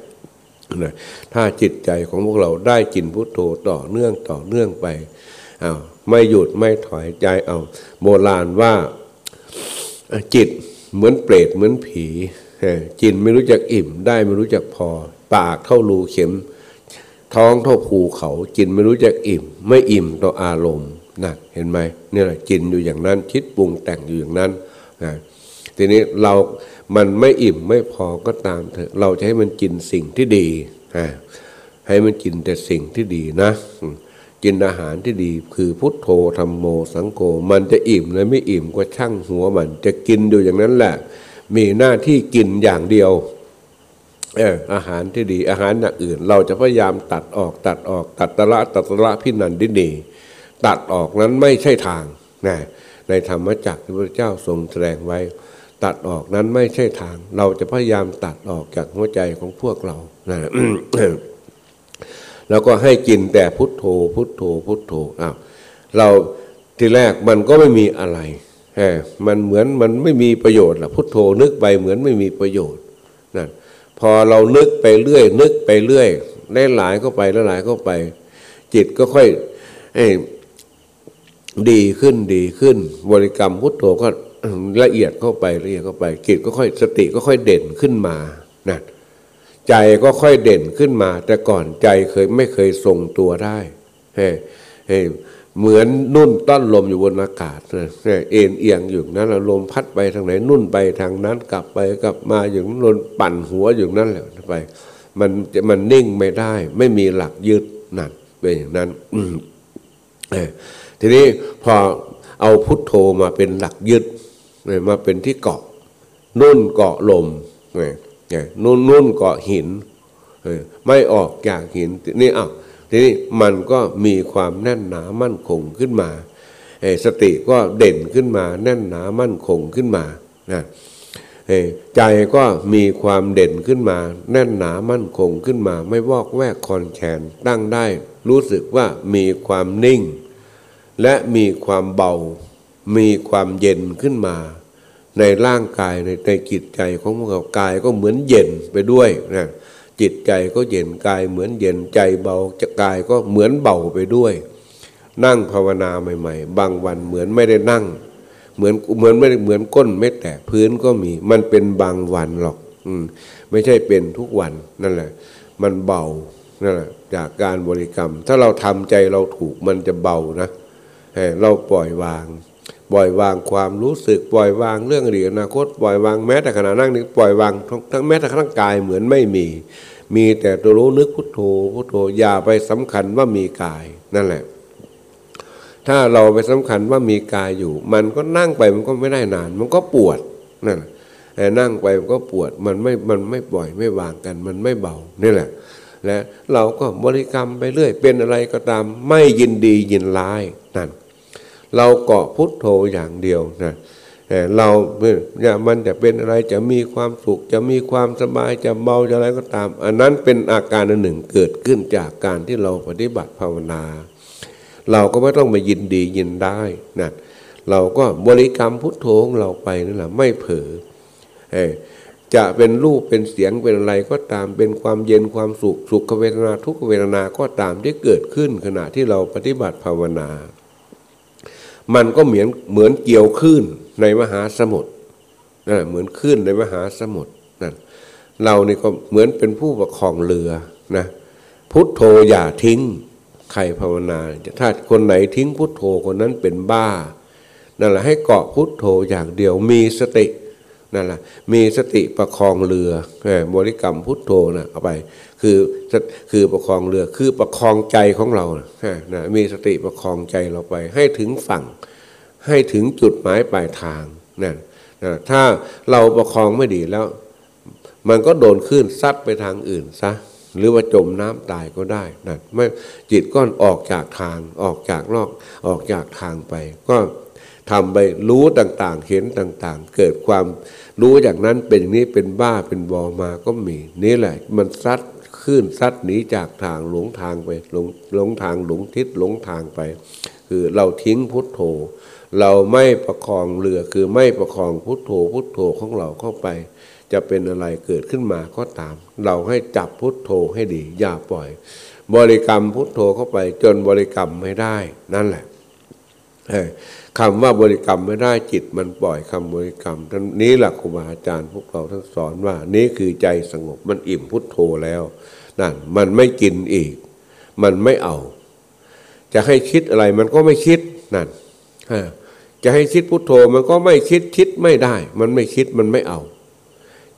นะถ้าจิตใจของพวกเราได้จินพุทโธต่อเนื่องต่อเนื่องไปอา้าวไม่หยุดไม่ถอยใจเอาโบราณว่าจิตเหมือนเปรตเหมือนผีจินไม่รู้จักอิ่มได้ไม่รู้จักพอ ปากเท่ารูเข็ม ท้องเท่าภูเขาจินไม่รู้จักอิ่ม ไม่อิ่มต่ออารมณ์ นะเห็นไหมนี่แหละจินอยู่อย่างนั้น คิดปรุงแต่งอยู่อย่างนั้นนะทีนี้เรา มันไม่อิ่มไม่พอก็ตามเถอะ เราจะให้มันกินสิ่งที่ดีให้มันกินแต่สิ่งที่ดีนะ กินอาหารที่ดี คือพุทโธธรรมโมสังโฆมันจะอิ่มหรือไม่อิ่มก็ช่างหัวมัน จะกินอยู่อย่างนั้นแหละ มีหน้าที่กินอย่างเดียวเอออาหารที่ดีอาหารอย่างอื่น เราจะพยายามตัดออกตัดออกตัดตะละตัดตะละพินันดินี ตัดออกนั้นไม่ใช่ทางนะในธรรมจักรที่พระเจ้าทรงแสดงไว้ ตัดออกนั้นไม่ใช่ทาง เราจะพยายามตัดออกจากหัวใจของพวกเรานะแล้วก็ให้กินแต่พุทโธ พุทโธ พุทโธอ้าวเราทีแรกมันก็ไม่มีอะไรแหมมันเหมือนมันไม่มีประโยชน์ละพุทโธนึกไปเหมือนไม่มีประโยชน์นั่นพอเรานึกไปเรื่อย นึกไปเรื่อยได้หลายก็ไปแล้วหลายก็ไป จิตก็ค่อย ดีขึ้นดีขึ้น บริกรรมพุทโธก็ละเอียดเข้าไปละเอียดเข้าไปจิตก็ค่อยสติก็ค่อยเด่นขึ้นมานะใจก็ค่อยเด่นขึ้นมา แต่ก่อนใจเคยไม่เคยทรงตัวได้เฮ้เฮ้เหมือนนุ่นต้อนลมอยู่บนอากาศเลยเอ็นเอียงอยู่นั้นลมพัดไปทางไหนนุ่นไปทางนั้นกลับไปกลับมาอย่างนั้นลมปั่นหัวอยู่นั่นแหละไป มันมันนิ่งไม่ได้ ไม่มีหลักยึดนั่นเป็นอย่างนั้น ทีนี้พอเอาพุทโธมาเป็นหลักยึดมาเป็นที่เกาะนุ่นเกาะลมนุ่นนุ่นเกาะหินไม่ออกจากหินนี่อ้าวทีนี้มันก็มีความแน่นหนามั่นคงขึ้นมาสติก็เด่นขึ้นมา แน่นหนามั่นคงขึ้นมานะใจก็มีความเด่นขึ้นมา แน่นหนามั่นคงขึ้นมา ไม่วอกแวกคอนแขนตั้งได้ รู้สึกว่ามีความนิ่ง และมีความเบา มีความเย็นขึ้นมา ในร่างกายในในจิตใจของพวกเรากายก็เหมือนเย็นไปด้วยนะจิตใจก็เย็นกายเหมือนเย็นใจเบาจะกายก็เหมือนเบาไปด้วย นั่งภาวนาใหม่ ๆ บางวันเหมือนไม่ได้นั่ง เหมือนเหมือนไม่เหมือนก้นไม่แตะพื้นก็มี มันเป็นบางวันหรอก อืม ไม่ใช่เป็นทุกวันนั่นแหละ มันเบานั่นแหละจากการบริกรรม ถ้าเราทำใจเราถูกมันจะเบานะ เราปล่อยวาง ปล่อยวางความรู้สึกปล่อยวางเรื่องอดีตอนาคตปล่อยวางแม้แต่ขณะนั่งนี่ปล่อยวางทั้งแม้แต่ร่างกายเหมือนไม่มี มีแต่ตัวรู้นึกพุทโธพุทโธอย่าไปสำคัญว่ามีกายนั่นแหละ ถ้าเราไปสำคัญว่ามีกายอยู่ มันก็นั่งไปมันก็ไม่ได้นาน มันก็ปวดนั่นแต่นั่งไปมันก็ปวดมันไม่มันไม่ปล่อยไม่วางกัน มันไม่เบานี่แหละและเราก็บริกรรมไปเรื่อย เป็นอะไรก็ตามไม่ยินดียินร้ายนั่น เราเกาะพุทโธอย่างเดียวนะเราเนี่ยมันจะเป็นอะไรจะมีความสุขจะมีความสบายจะเบาจะอะไรก็ตาม อันนั้นเป็นอาการหนึ่งเกิดขึ้นจากการที่เราปฏิบัติภาวนา เราก็ไม่ต้องมายินดียินได้นะเราก็บริกรรมพุทโธของเราไปนั่นแหละไม่เผลอจะเป็นรูปเป็นเสียงเป็นอะไรก็ตามเป็นความเย็นความสุขสุขเวทนาทุกเวทนาก็ตามที่เกิดขึ้นขณะที่เราปฏิบัติภาวนา มันก็เหมือนเหมือนเกี่ยวคลื่นในมหาสมุทรนั่นเหมือนคลื่นในมหาสมุทรนั่นเรานี่ก็เหมือนเป็นผู้ประคองเรือนะพุทโธอย่าทิ้งใครภาวนาถ้าคนไหนทิ้งพุทโธคนนั้นเป็นบ้านั่นแหละให้เกาะพุทโธอย่างเดียวมีสตินั่นแหละมีสติประคองเรือบริกรรมพุทโธนะเอาไป คือคือประคองเรือคือประคองใจของเรานะมีสติประคองใจเราไป ให้ถึงฝั่ง ให้ถึงจุดหมายปลายทางนั่นถ้าเราประคองไม่ดีแล้ว มันก็โดนขึ้นซัดไปทางอื่นซะหรือว่าจมน้ำตายก็ได้นั่นไม่จิตก็ออกจากทางออกจากนอกออกจากทางไป ก็ทำไปรู้ต่างๆ เห็นต่างๆ เกิดความรู้อย่างนั้นเป็นอย่างนี้เป็นบ้าเป็นบอมาก็มี นี่แหละ มันซัด ขึ้นซัดหนีจากทางหลงทางไปหลงหลงทางหลงทิศหลงทางไป คือเราทิ้งพุทโธ เราไม่ประคองเรือคือไม่ประคองพุทโธพุทโธของเราเข้าไป จะเป็นอะไรเกิดขึ้นมาก็ตาม เราให้จับพุทโธให้ดี อย่าปล่อย บริกรรมพุทโธเข้าไป จนบริกรรมไม่ได้นั่นแหละคำว่าบริกรรมไม่ได้จิตมันปล่อยคำบริกรรมท่านนี้หละครูบาอาจารย์พวกเราท่านสอนว่า นี้คือใจสงบมันอิ่มพุทโธแล้ว นั่นมันไม่กินอีก มันไม่เอา จะให้คิดอะไรมันก็ไม่คิดนั่นจะให้คิดพุทโธมันก็ไม่คิดคิดไม่ได้ มันไม่คิดมันไม่เอา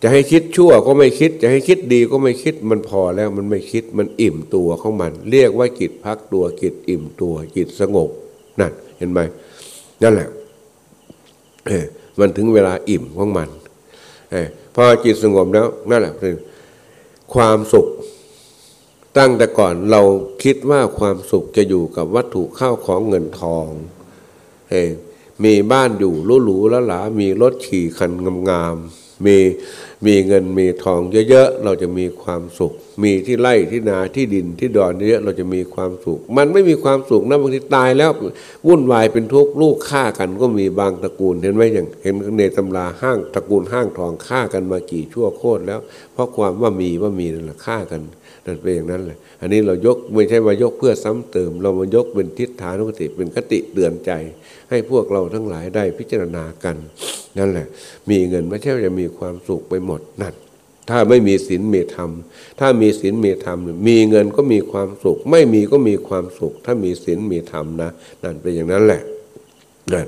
จะให้คิดชั่วก็ไม่คิด จะให้คิดดีก็ไม่คิดมันพอแล้วมันไม่คิดมันอิ่มตัวของมัน เรียกว่าจิตพักตัวจิตอิ่มตัวจิตสงบนั่นเห็นไหมนั่นแหละมันถึงเวลาอิ่มของมันพอจิตสงบแล้วนั่นแหละความสุข ตั้งแต่ก่อนเราคิดว่าความสุขจะอยู่กับวัตถุข้าวของเงินทองมีบ้านอยู่หรูๆแล้วหลามีรถขี่คันงามมีมีเงินมีทองเยอะๆเราจะมีความสุข มีที่ไร่ที่นาที่ดินที่ดอนเยอะเราจะมีความสุข มันไม่มีความสุขนะบางทีตายแล้ววุ่นวายเป็นทุกข์ลูกฆ่ากันก็มีบางตระกูลเห็นไหมอย่างเห็นในตำราห้างตระกูลห้างทองฆ่ากันมากี่ชั่วโคตรแล้ว เพราะความว่ามีว่ามีนั่นแหละฆ่ากัน นั่นเป็นอย่างนั้นแหละอันนี้เรายกไม่ใช่ว่ายกเพื่อซ้ำเติม เรามายกเป็นทิศทานุกติเป็นคติเตือนใจ ให้พวกเราทั้งหลายได้พิจารณากัน นั่นแหละ มีเงินไม่ใช่จะมีความสุขไปหมดนั่นถ้าไม่มีศีลมีธรรม ถ้ามีศีลมีธรรม มีเงินก็มีความสุข ไม่มีก็มีความสุข ถ้ามีศีลมีธรรมนะ นั่นเป็นอย่างนั้นแหละนั่น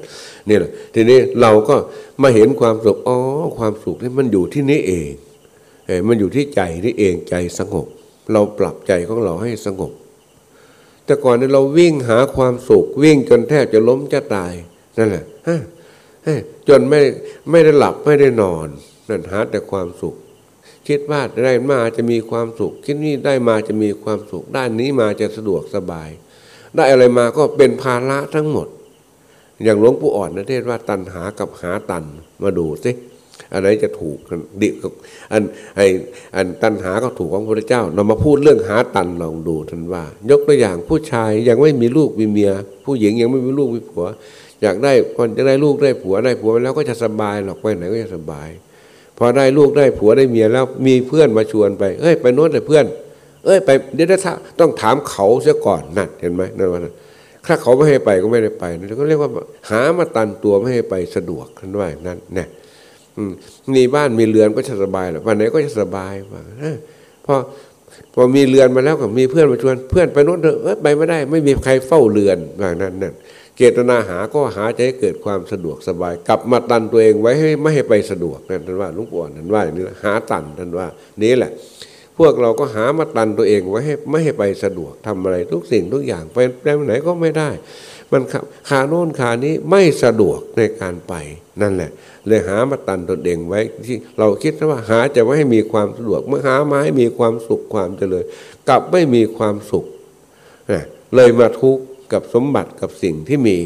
นี่แหละ ทีนี้เราก็มาเห็นความสุข อ๋อ ความสุขนี่มันอยู่ที่นี่เอง เอมันอยู่ที่ใจนี่เอง ใจสงบ เราปรับใจของเราให้สงบ แต่ก่อนนี้เราวิ่งหาความสุขวิ่งจนแทบจะล้มจะตายนั่นแหละจนไม่ไม่ได้หลับไม่ได้นอนนั่นหาแต่ความสุข คิดว่าได้มาจะมีความสุข คิดนี่ได้มาจะมีความสุข ด้านนี้มาจะสะดวกสบาย ได้อะไรมาก็เป็นภาระทั้งหมด อย่างหลวงปู่อ่อนนะเทศว่าตันหากับหาตันมาดูสิ อันไหนจะถูกดิอันไออันตันหาก็ถูกของพระเจ้า เรามาพูดเรื่องหาตันลองดูท่านว่า ยกตัวอย่างผู้ชายยังไม่มีลูกมีเมีย ผู้หญิงยังไม่มีลูกมีผัว อยากได้คนจะได้ลูกได้ผัวได้ผัวแล้วก็จะสบายหรอกไปไหนก็จะสบาย พอได้ลูกได้ผัวได้เมียแล้วมีเพื่อนมาชวนไป เอ้ยไปโน้นแต่เพื่อน เอ้ยไปเดี๋ยวถ้าต้องถามเขาเสียก่อนนั่นเห็นไหมนั่นว่าถ้าเขาไม่ให้ไปก็ไม่ได้ไปนั่นก็เรียกว่าหามาตันตัวไม่ให้ไปสะดวกนั่นว่านั่นเนี่ย มีบ้านมีเรือนก็จะสบายหรอกวันไหนก็จะสบายว่าพอพอมีเรือนมาแล้วก็มีเพื่อนมาชวน เพื่อนไปโน้นเถอะไปไม่ได้ ไม่มีใครเฝ้าเรือนว่างนั้นนั่นเจตนาหาก็หาจะให้เกิดความสะดวกสบาย กลับมาตันตัวเองไว้ให้ไม่ให้ไปสะดวกนั่นท่านว่าลุงปู่นั่นว่าอย่างนี้หาตันท่านว่านี้แหละ พวกเราก็หามาตันตัวเองไว้ให้ไม่ให้ไปสะดวกทำอะไรทุกสิ่งทุกอย่างไปไปไหนก็ไม่ได้ มันขาโน่นขานี้ไม่สะดวกในการไปนั่นแหละ เลยหามาตันตัวเองไว้ที่เราคิดว่าหาจะไว้ให้มีความสะดวกเมื่อหามาให้มีความสุขความเจริญกลับไม่มีความสุขเลยมาทุกข์กับสมบัติกับสิ่งที่มี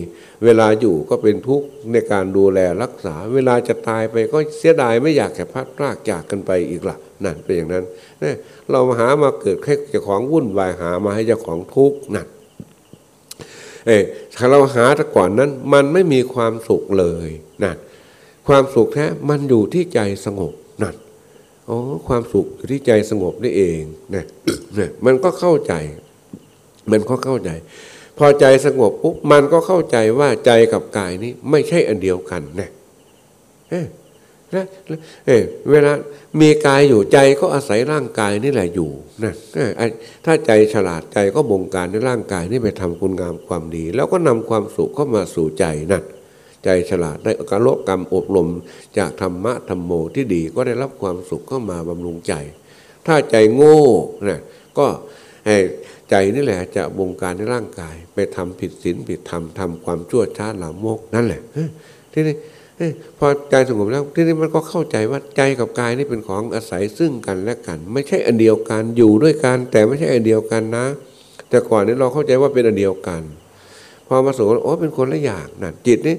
เวลาอยู่ก็เป็นทุกข์ในการดูแลรักษา เวลาจะตายไปก็เสียดายไม่อยากแค่พัดพลากจากกันไปอีกละนั่นเป็นอย่างนั้นเนี่ยเราหามาเกิดแค่เจ้าของวุ่นวายหามาให้เจ้าของทุกข์นั่น เอ้ถ้าเราหาแต่ก่อนนั้น มันไม่มีความสุขเลยนั่นความสุขแท้มันอยู่ที่ใจสงบนั่นอ๋อความสุขอยู่ที่ใจสงบนี่เองนี่ยเนี่ยมันก็เข้าใจ มันก็เข้าใจ พอใจสงบปุ๊บมันก็เข้าใจว่าใจกับกายนี้ไม่ใช่อันเดียวกันนะ เอ๊ะเอ๊ะเวลามีกายอยู่ใจก็อาศัยร่างกายนี่แหละอยู่นะถ้าใจฉลาดใจก็บงการในร่างกายนี่ไปทำคุณงามความดี แล้วก็นำความสุขเข้ามาสู่ใจนั่นใจฉลาดได้การโลกรรมอบรมจากธรรมะธรรมโมที่ดีก็ได้รับความสุขเข้ามาบำรุงใจ ถ้าใจโง่นะก็ใจใจนี่แหละจะบงการในร่างกาย ไปทำผิดศีลผิดธรรมทำความชั่วช้าหลามกนั่นแหละทีนี้ พอใจสงบแล้วทีนี้มันก็เข้าใจว่าใจกับกายนี่เป็นของอาศัยซึ่งกันและกัน ไม่ใช่อันเดียวกันอยู่ด้วยกัน แต่ไม่ใช่อันเดียวกันนะ แต่ก่อนนี้เราเข้าใจว่าเป็นอันเดียวกันพอมาสงบโอ้เป็นคนละอย่างนั่นจิตนี่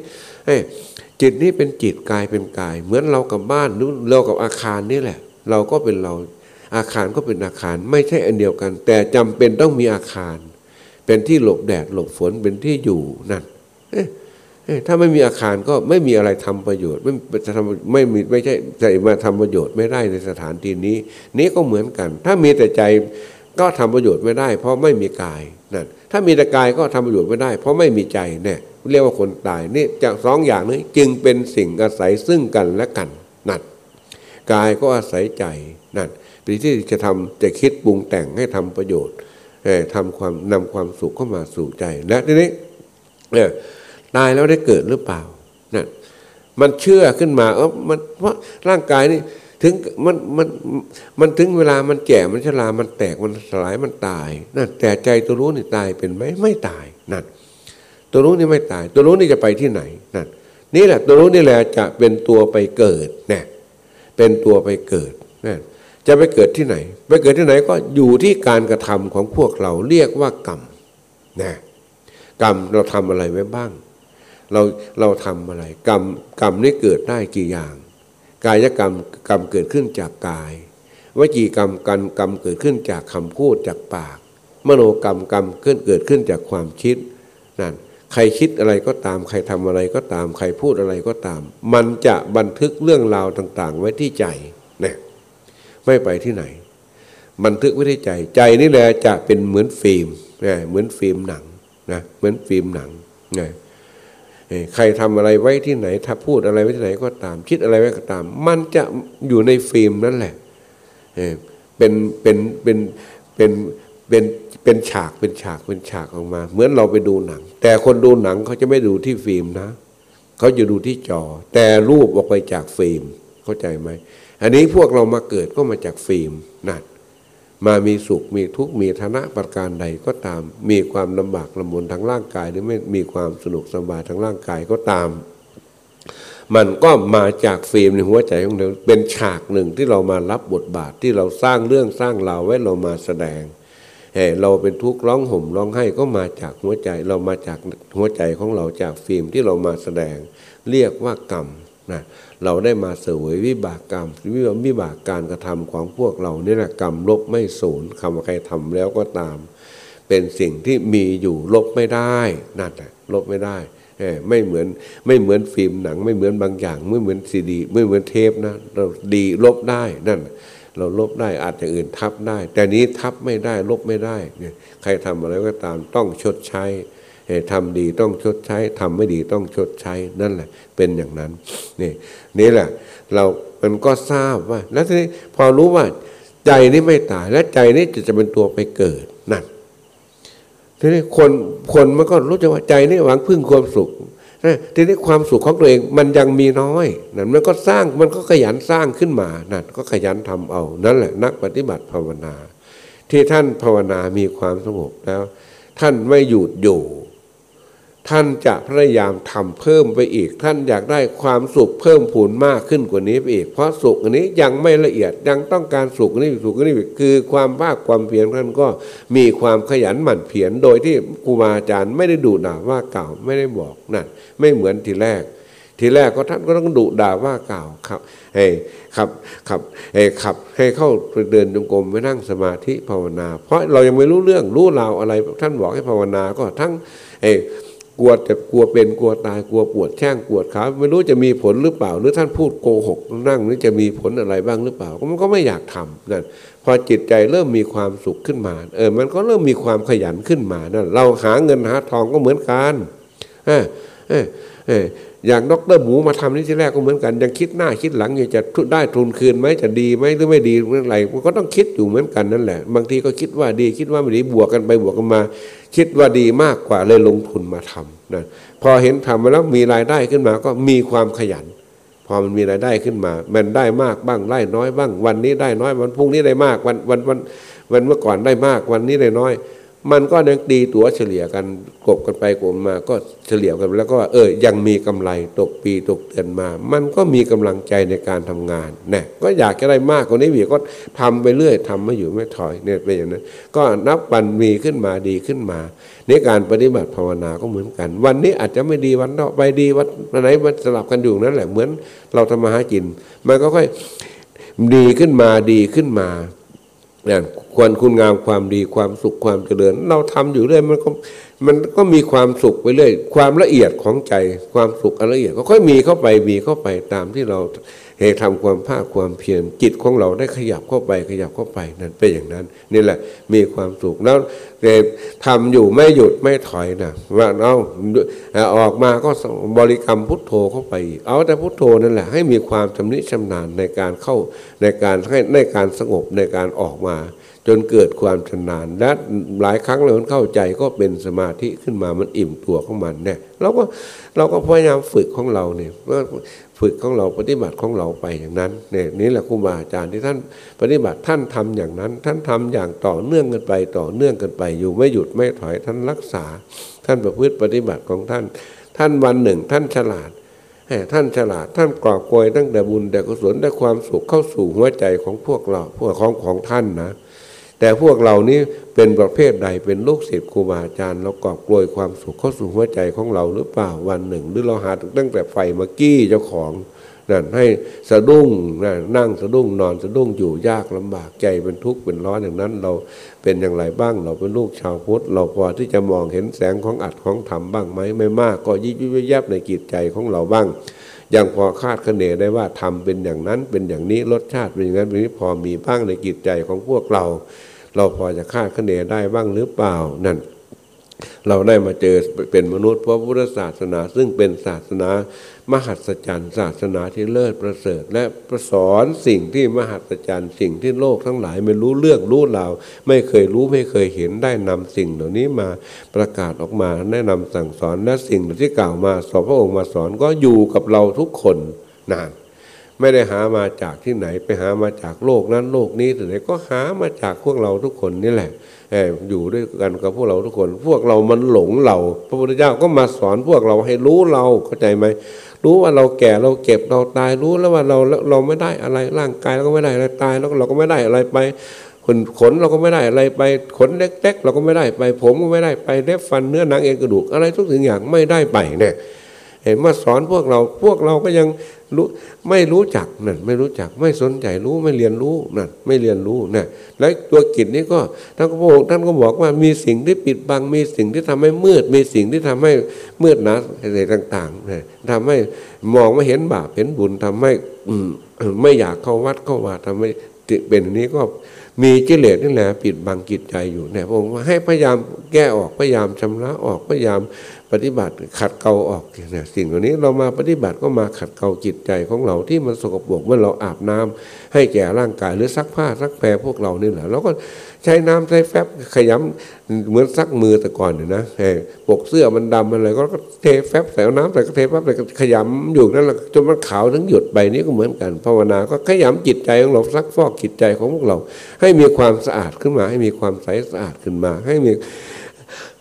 จิตนี้เป็นจิตกายเป็นกาย เหมือนเรากับบ้านหรือเรากับอาคารนี่แหละ เราก็เป็นเราอาคารก็เป็นอาคาร ไม่ใช่อันเดียวกัน แต่จำเป็นต้องมีอาคาร เป็นที่หลบแดดหลบฝนเป็นที่อยู่นั่น ถ้าไม่มีอาคารก็ไม่มีอะไรทำประโยชน์ ไม่จะทำไม่มีไม่ใช่ใจมาทำประโยชน์ไม่ได้ในสถานที่นี้ นี้ก็เหมือนกัน ถ้ามีแต่ใจก็ทำประโยชน์ไม่ได้ เพราะไม่มีกายนั่นถ้ามีแต่กายก็ทำประโยชน์ไม่ได้ เพราะไม่มีใจเนี่ยเรียกว่าคนตายนี่จากสองอย่างนี้จึงเป็นสิ่งอาศัยซึ่งกันและกันนั่นกายก็อาศัยใจนั่นเป็นที่จะทำจะคิดปรุงแต่งให้ทำประโยชน์ทำความนำความสุขเข้ามาสู่ใจและทีนี้เนี่ย ตายแล้วได้เกิดหรือเปล่านั่นมันเชื่อขึ้นมาเออมันเพราะร่างกายนี่ถึงมันมันมันถึงเวลามันแก่มันชรา มันแตกมันสลายมันตายนั่นแต่ใจตัวรู้นี่ตายเป็นไหมไม่ตายนั่นตัวรู้นี่ไม่ตาย ตัวรู้นี่จะไปที่ไหนนั่นนี่แหละตัวรู้นี่แหละจะเป็นตัวไปเกิดเนี่ยเป็นตัวไปเกิดนั่นจะไปเกิดที่ไหน ไปเกิดที่ไหนก็อยู่ที่การกระทำของพวกเราเรียกว่ากรรมนะกรรมเราทำอะไรไว้บ้าง เราเราทำอะไร กรรมกรรมนี่เกิดได้กี่อย่าง กายกรรมกรรมเกิดขึ้นจากกายวจีกรรมกันกรรมเกิดขึ้นจากคำพูดจากปาก มโนกรรมกรรมเกิดเกิดขึ้นจากความคิดนั่นใครคิดอะไรก็ตาม ใครทำอะไรก็ตาม ใครพูดอะไรก็ตาม มันจะบันทึกเรื่องราวต่าง ๆ ไว้ที่ใจนี่ไม่ไปที่ไหน บันทึกไว้ที่ใจ ใจนี่แหละจะเป็นเหมือนฟิล์มนะเหมือนฟิล์มหนังนะเหมือนฟิล์มหนังนะ ใครทำอะไรไว้ที่ไหน ถ้าพูดอะไรไว้ที่ไหนก็ตาม คิดอะไรไว้ก็ตาม มันจะอยู่ในฟิล์มนั่นแหละเป็นเป็นเป็นเป็นเป็นเป็นฉากเป็นฉากเป็นฉากออกมา เหมือนเราไปดูหนัง แต่คนดูหนังเขาจะไม่ดูที่ฟิล์มนะเขาจะดูที่จอ แต่รูปออกไปจากฟิล์ม เข้าใจไหมอันนี้พวกเรามาเกิดก็มาจากฟิล์มนั่น มามีสุขมีทุกข์มีฐานะประการใดก็ตาม มีความลำบากลำบนทางร่างกาย หรือไม่มีความสนุกสบายทางร่างกายก็ตาม มันก็มาจากฟิล์มในหัวใจของเราเป็นฉากหนึ่งที่เรามารับบทบาทที่เราสร้างเรื่องสร้างราวไว้เรามาแสดงเราเป็นทุกข์ร้องห่มร้องไห้ก็มาจากหัวใจ เรามาจากหัวใจของเราจากฟิล์มที่เรามาแสดง เรียกว่ากรรม นะเราได้มาเสวยวิบากกรรมวิวิบากการกระทำของพวกเราเนี่ยนะกรรมลบไม่สูญคำว่าใครทำแล้วก็ตาม เป็นสิ่งที่มีอยู่ลบไม่ได้นั่นแหละลบไม่ได้ไม่เหมือนไม่เหมือนฟิล์มหนัง ไม่เหมือนบางอย่าง ไม่เหมือนซีดี ไม่เหมือนเทปนะเราดีลบได้นั่น เราลบได้อาจจะอื่นทับได้ แต่นี้ทับไม่ได้ลบไม่ได้เนี่ยใครทำอะไรก็ตามต้องชดใช้ ทำดีต้องชดใช้ทำไม่ดีต้องชดใช้นั่นแหละ เป็นอย่างนั้นนี่นี่แหละ เรามันก็ทราบว่า แล้วทีนี้พอรู้ว่า ใจนี้ไม่ตาย และใจนี้จะจะเป็นตัวไปเกิดนั่นทีนี้คนคนมันก็รู้จักว่าใจนี่หวังพึ่งความสุขทีนี้ความสุขของตัวเองมันยังมีน้อยนั่นมันก็สร้างมันก็ขยันสร้างขึ้นมานั่นก็ขยันทำเอา นั่นแหละ นักปฏิบัติภาวนา ที่ท่านภาวนามีความสงบแล้ว ท่านไม่หยุดอยู่ ท่านจะพยายามทำเพิ่มไปอีก ท่านอยากได้ความสุขเพิ่มผูนมากขึ้นกว่านี้ไปอีก เพราะสุขอันนี้ยังไม่ละเอียดยังต้องการสุขนี้สุขนี้คือความภาคความเพียรท่านก็มีความขยันหมั่นเพียรโดยที่ครูบาอาจารย์ไม่ได้ดุด่าว่าเก่าไม่ได้บอกนั่นไม่เหมือนทีแรก ทีแรกก็ท่านก็ต้องดุด่าว่าเก่าครับให้ขับขับให้ขับให้เข้าไปเดินจงกรมไปนั่งสมาธิภาวนา เพราะเรายังไม่รู้เรื่องรู้ราวอะไร ท่านบอกให้ภาวนาก็ทั้งไอก ลัวจะกลัวเป็นกลัวตายกลัวปวดแช่งปวดขาไม่รู้จะมีผลหรือเปล่า หรือท่านพูดโกหกนั่งนี่จะมีผลอะไรบ้างหรือเปล่ามันก็ไม่อยากทำนั่นพอจิตใจเริ่มมีความสุขขึ้นมา เออ มันก็เริ่มมีความขยันขึ้นมานั่นเราหาเงินหาทองก็เหมือนกันเออเออเอย่างดรหมูมาทำนี่ที่แรกก็เหมือนกัน ยังคิดหน้าคิดหลังอยากจะได้ทุนคืนไหมจะดีไหมหรือไม่ดีเมื่อไรมันก็ต้องคิดอยู่เหมือนกันนั่นแหละ บางทีก็คิดว่าดีคิดว่าไม่ดีบวกกันไปบวกกันมา คิดว่าดีมากกว่าเลยลงทุนมาทำนะพอเห็นทำมาแล้วมีรายได้ขึ้นมาก็มีความขยัน พอมันมีรายได้ขึ้นมา มันได้มากบ้างได้น้อยบ้าง วันนี้ได้น้อยวันพรุ่งนี้ได้มากวันวันวันวันเมื่อก่อนได้มากวันนี้ได้น้อย มันก็ยังตีตัวเฉลี่ยกันกบกันไปกบมาก็เฉลี่ยกันแล้วก็เออยังมีกำไรตกปีตกเดือนมา มันก็มีกำลังใจในการทำงานนะก็อยากจะได้มากกว่านี้วีก็ทำไปเรื่อยทำไม่อยู่ไม่ถอยเนี่ยเป็นอย่างนั้น ก็นับวันมีขึ้นมาดีขึ้นมา ในการปฏิบัติภาวนาก็เหมือนกัน วันนี้อาจจะไม่ดีวันต่อไปดีวันไหนมันสลับกันอยู่นั่นแหละเหมือนเราทำมาหากิน มันก็ค่อยดีขึ้นมาดีขึ้นมาเนี่ย ควรคุณงามความดีความสุขความเจริญ เราทำอยู่เรื่อยมันก็มันก็มีความสุขไปเรื่อยความละเอียดของใจความสุขอันละเอียดก็ค่อยมีเข้าไปมีเข้าไปตามที่เราเหตุทำความภาคความเพียรจิตของเราได้ขยับเข้าไปขยับเข้าไปนั่นเป็นอย่างนั้น นี่แหละมีความสุขแล้วทำอยู่ไม่หยุดไม่ถอยนะว่าเอาออกมาก็บริกรรมพุทโธเข้าไป เอาแต่พุทโธนั่นแหละให้มีความชำนิชำนาญในการเข้าในการให้ในการสงบในการออกมา จนเกิดความชำนาญและหลายครั้งเราเข้าใจก็เป็นสมาธิขึ้นมามันอิ่มตัวของมันเนี่ยเราก็เราก็พยายามฝึกของเราเนี่ยฝึกของเราปฏิบัติของเราไปอย่างนั้นเนี่ยนี่แหละครูบาอาจารย์ที่ท่านปฏิบัติท่านทำอย่างนั้น ท่านทำอย่างต่อเนื่องกันไปต่อเนื่องกันไป อยู่ไม่หยุดไม่ถอยท่านรักษา ท่านประพฤติปฏิบัติของท่าน ท่านวันหนึ่ง ท่านฉลาดท่านฉลาดท่านกรอบกวยตั้งแต่บุญแต่กุศลแต่ความสุขเข้าสู่หัวใจของพวกเราพวกของของท่านนะ แต่พวกเรานี้เป็นประเภทใดเป็นลูกศิษย์ครูบาอาจารย์เรากอบกลวยความสุขเข้าสู่หัวใจของเราหรือเปล่าวันหนึ่ง หรือเราหาตั้งแต่ไฟมากี้เจ้าของนั่นให้สะดุ้งนั่งสะดุ้งนอนสะดุ้งอยู่ยากลำบากใจเป็นทุกข์เป็นร้อนอย่างนั้น เราเป็นอย่างไรบ้างเราเป็นลูกชาวพุทธเราพอที่จะมองเห็นแสงของอัดของธรรมบ้างไหมไม่มากก็ยิบยิบยับในจิตใจของเราบ้างยังพอคาดคะเนได้ว่าทำเป็นอย่างนั้นเป็นอย่างนี้รสชาติเป็นอย่างนั้นเป็นนี้พอมีบ้างในจิตใจของพวกเรา เราพอจะคาดคะเนได้บ้างหรือเปล่านั่นเราได้มาเจอเป็นมนุษย์เพราะพุทธศาสนา ซึ่งเป็นศาสนามหัศจรรย์ ศาสนาที่เลิศประเสริฐ และประสอนสิ่งที่มหัศจรรย์ สิ่งที่โลกทั้งหลายไม่รู้เรื่องรู้ราวไม่เคยรู้ไม่เคยเห็นได้นำสิ่งเหล่านี้มาประกาศออกมาแนะนำสั่งสอนและสิ่งที่กล่าวมาสอนพระองค์มาสอนก็อยู่กับเราทุกคนนาน ไม่ได้หามาจากที่ไหนไปหามาจากโลกนั้นโลกนี้แต่ไหนก็หามาจากพวกเราทุกคนนี่แหละอยู่ด้วยกันกับพวกเราทุกคน พวกเรามันหลงเรา พระพุทธเจ้าก็มาสอนพวกเราให้รู้เราเข้าใจไหมรู้ว่าเราแก่เราเก็บเราตายรู้แล้วว่าเราเราไม่ได้อะไรร่างกายเราก็ไม่ได้อะไรตายแล้วเราก็ไม่ได้อะไรไปขนขนเราก็ไม่ได้อะไรไปขนเล็กๆเราก็ไม่ได้ไป ผมก็ไม่ได้ไปเล็บฟันเนื้อหนังเอ็นกระดูกอะไรทุกสิ่งอย่างไม่ได้ไปเนี่ย เห็นมาสอนพวกเราพวกเราก็ยังรู้ไม่รู้จักนั่นไม่รู้จักไม่สนใจรู้ไม่เรียนรู้นั่นไม่เรียนรู้นะและตัวกิจนี้ก็ท่านก็บอกท่านก็บอกว่ามีสิ่งที่ปิดบังมีสิ่งที่ทำให้มืด มีสิ่งที่ทำให้มืดนะอะไรต่างๆนะทำให้มองไม่เห็นบาปเห็นบุญทำให้ไม่อยากเข้าวัดเข้าว่าทำให้เป็นอย่างนี้ก็มีกิเลสนี่แหละปิดบังจิตใจอยู่เนี่ยผมว่าให้พยายามแก้ออกพยายามชำระออกพยายาม ปฏิบัติขัดเกลาออกเนี่ยสิ่งเหล่านี้เรามาปฏิบัติก็มาขัดเกลาจิตใจของเราที่มันสกปรกเมื่อเราอาบน้ำให้แก่ร่างกายหรือซักผ้าซักแพรพวกเรานี่แหละเราก็ใช้น้ำใช้แฟบขยำเหมือนซักมือแต่ก่อนเนี่ยนะปกเสื้อมันดำอะไรก็เทแฟบใส่น้ำใส่ก็เทแฟบใส่ขยำอยู่นั่นแหละจนมันขาวทั้งหยดใบนี้ก็เหมือนกันภาวนาก็ขยำจิตใจของเราซักฟอกจิตใจของพวกเรา ให้มีความสะอาดขึ้นมา ให้มีความใสสะอาดขึ้นมา ให้มี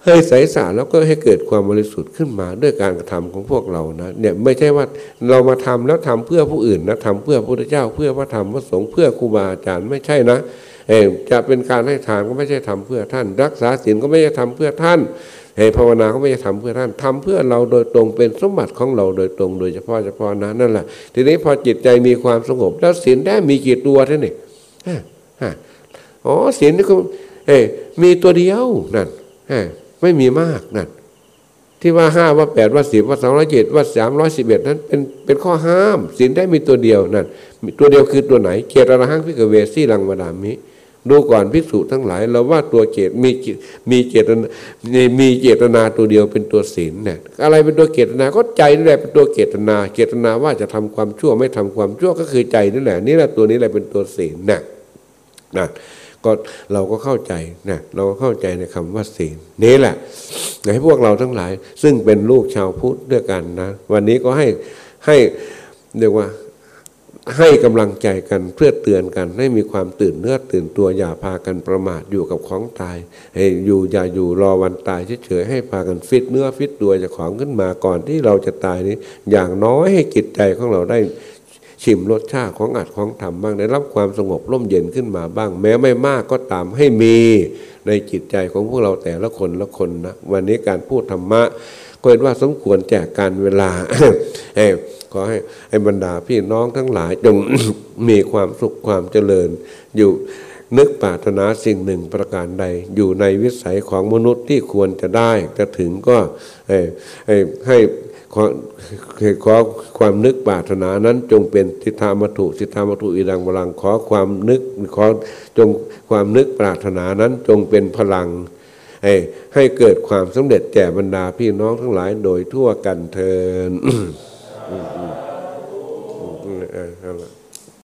ให้ใสสะอาดแล้วก็ให้เกิดความบริสุทธิ์ขึ้นมาด้วยการกระทำของพวกเรานะเนี่ยไม่ใช่ว่าเรามาทำแล้วทำเพื่อผู้อื่นนะทำเพื่อพระพุทธเจ้า เพื่อพระธรรมพระสงฆ์เพื่อครูบาอาจารย์ไม่ใช่นะจะเป็นการให้ทานก็ไม่ใช่ทำเพื่อท่าน รักษาศีลก็ไม่ใช่ทำเพื่อท่านให้ภาวนาก็ไม่ใช่ทำเพื่อท่านทำเพื่อเราโดยตรงเป็นสมบัติของเราโดยตรงโดยเฉพาะเฉพาะนะนั่นแหละทีนี้พอจิตใจมีความสงบ แล้วศีลได้มีกี่ตัวท่านนี่อ๋อศีลนี่ก็เอ้มีตัวเดียวนั่น ไม่มีมากนั่นที่ว่าห้าว่าแปดว่าสิบว่าสองร้อยเจ็ดว่าสามร้อยสิบเอ็ดนั้นเป็นเป็นข้อห้ามศีลได้มีตัวเดียวนั่นตัวเดียวคือตัวไหนเกตระหังพิกเวสีลังวดามิดูก่อนภิกษุทั้งหลาย เราว่าตัวเกตมีมีเจตนามีเจตนาตัวเดียวเป็นตัวศีลเนี่ยอะไรเป็นตัวเจตนาก็ใจนี่แหละเป็นตัวเจตนาเจตนาว่าจะทำความชั่วไม่ทำความชั่วก็คือใจนี่แหละนี่แหละตัวนี้แหละเป็นตัวศีลนะนะ ก็เราก็เข้าใจนะเราก็เข้าใจในคำว่าศีลนี่แหละให้พวกเราทั้งหลาย ซึ่งเป็นลูกชาวพุทธด้วยกันนะ วันนี้ก็ให้ให้เรียกว่าให้กำลังใจกันเพื่อเตือนกัน ให้มีความตื่นเนื้อตื่นตัวอย่าพากันประมาทอยู่กับของตายให้อยู่อย่าอยู่รอวันตายเฉยๆให้พากันฟิตเนื้อฟิตตัวจากของขึ้นมาก่อนที่เราจะตายนี้ อย่างน้อยให้จิตใจของเราได้ ชิมรสชาติของอัดของทำบ้างได้รับความสงบร่มเย็นขึ้นมาบ้าง แม้ไม่มากก็ตามให้มีในจิตใจของพวกเราแต่ละคนละคนนะวันนี้การพูดธรรมะก็เห็นว่าสมควรแจกการเวลาขอให้ให้บรรดาพี่น้องทั้งหลายจงมีความสุขความเจริญ อยู่นึกปรารถนาสิ่งหนึ่งประการใด อยู่ในวิสัยของมนุษย์ที่ควรจะได้จะถึงก็ให้ ขอขอความนึกปรารถนานั้นจงเป็นสิทธามัตุสิทธามัตุอีดังบลังขอความนึกขอจงความนึกปรารถนานั้นจงเป็นพลังให้ให้เกิดความสำเร็จแก่บรรดาพี่น้องทั้งหลายโดยทั่วกันเทินเออเอาละ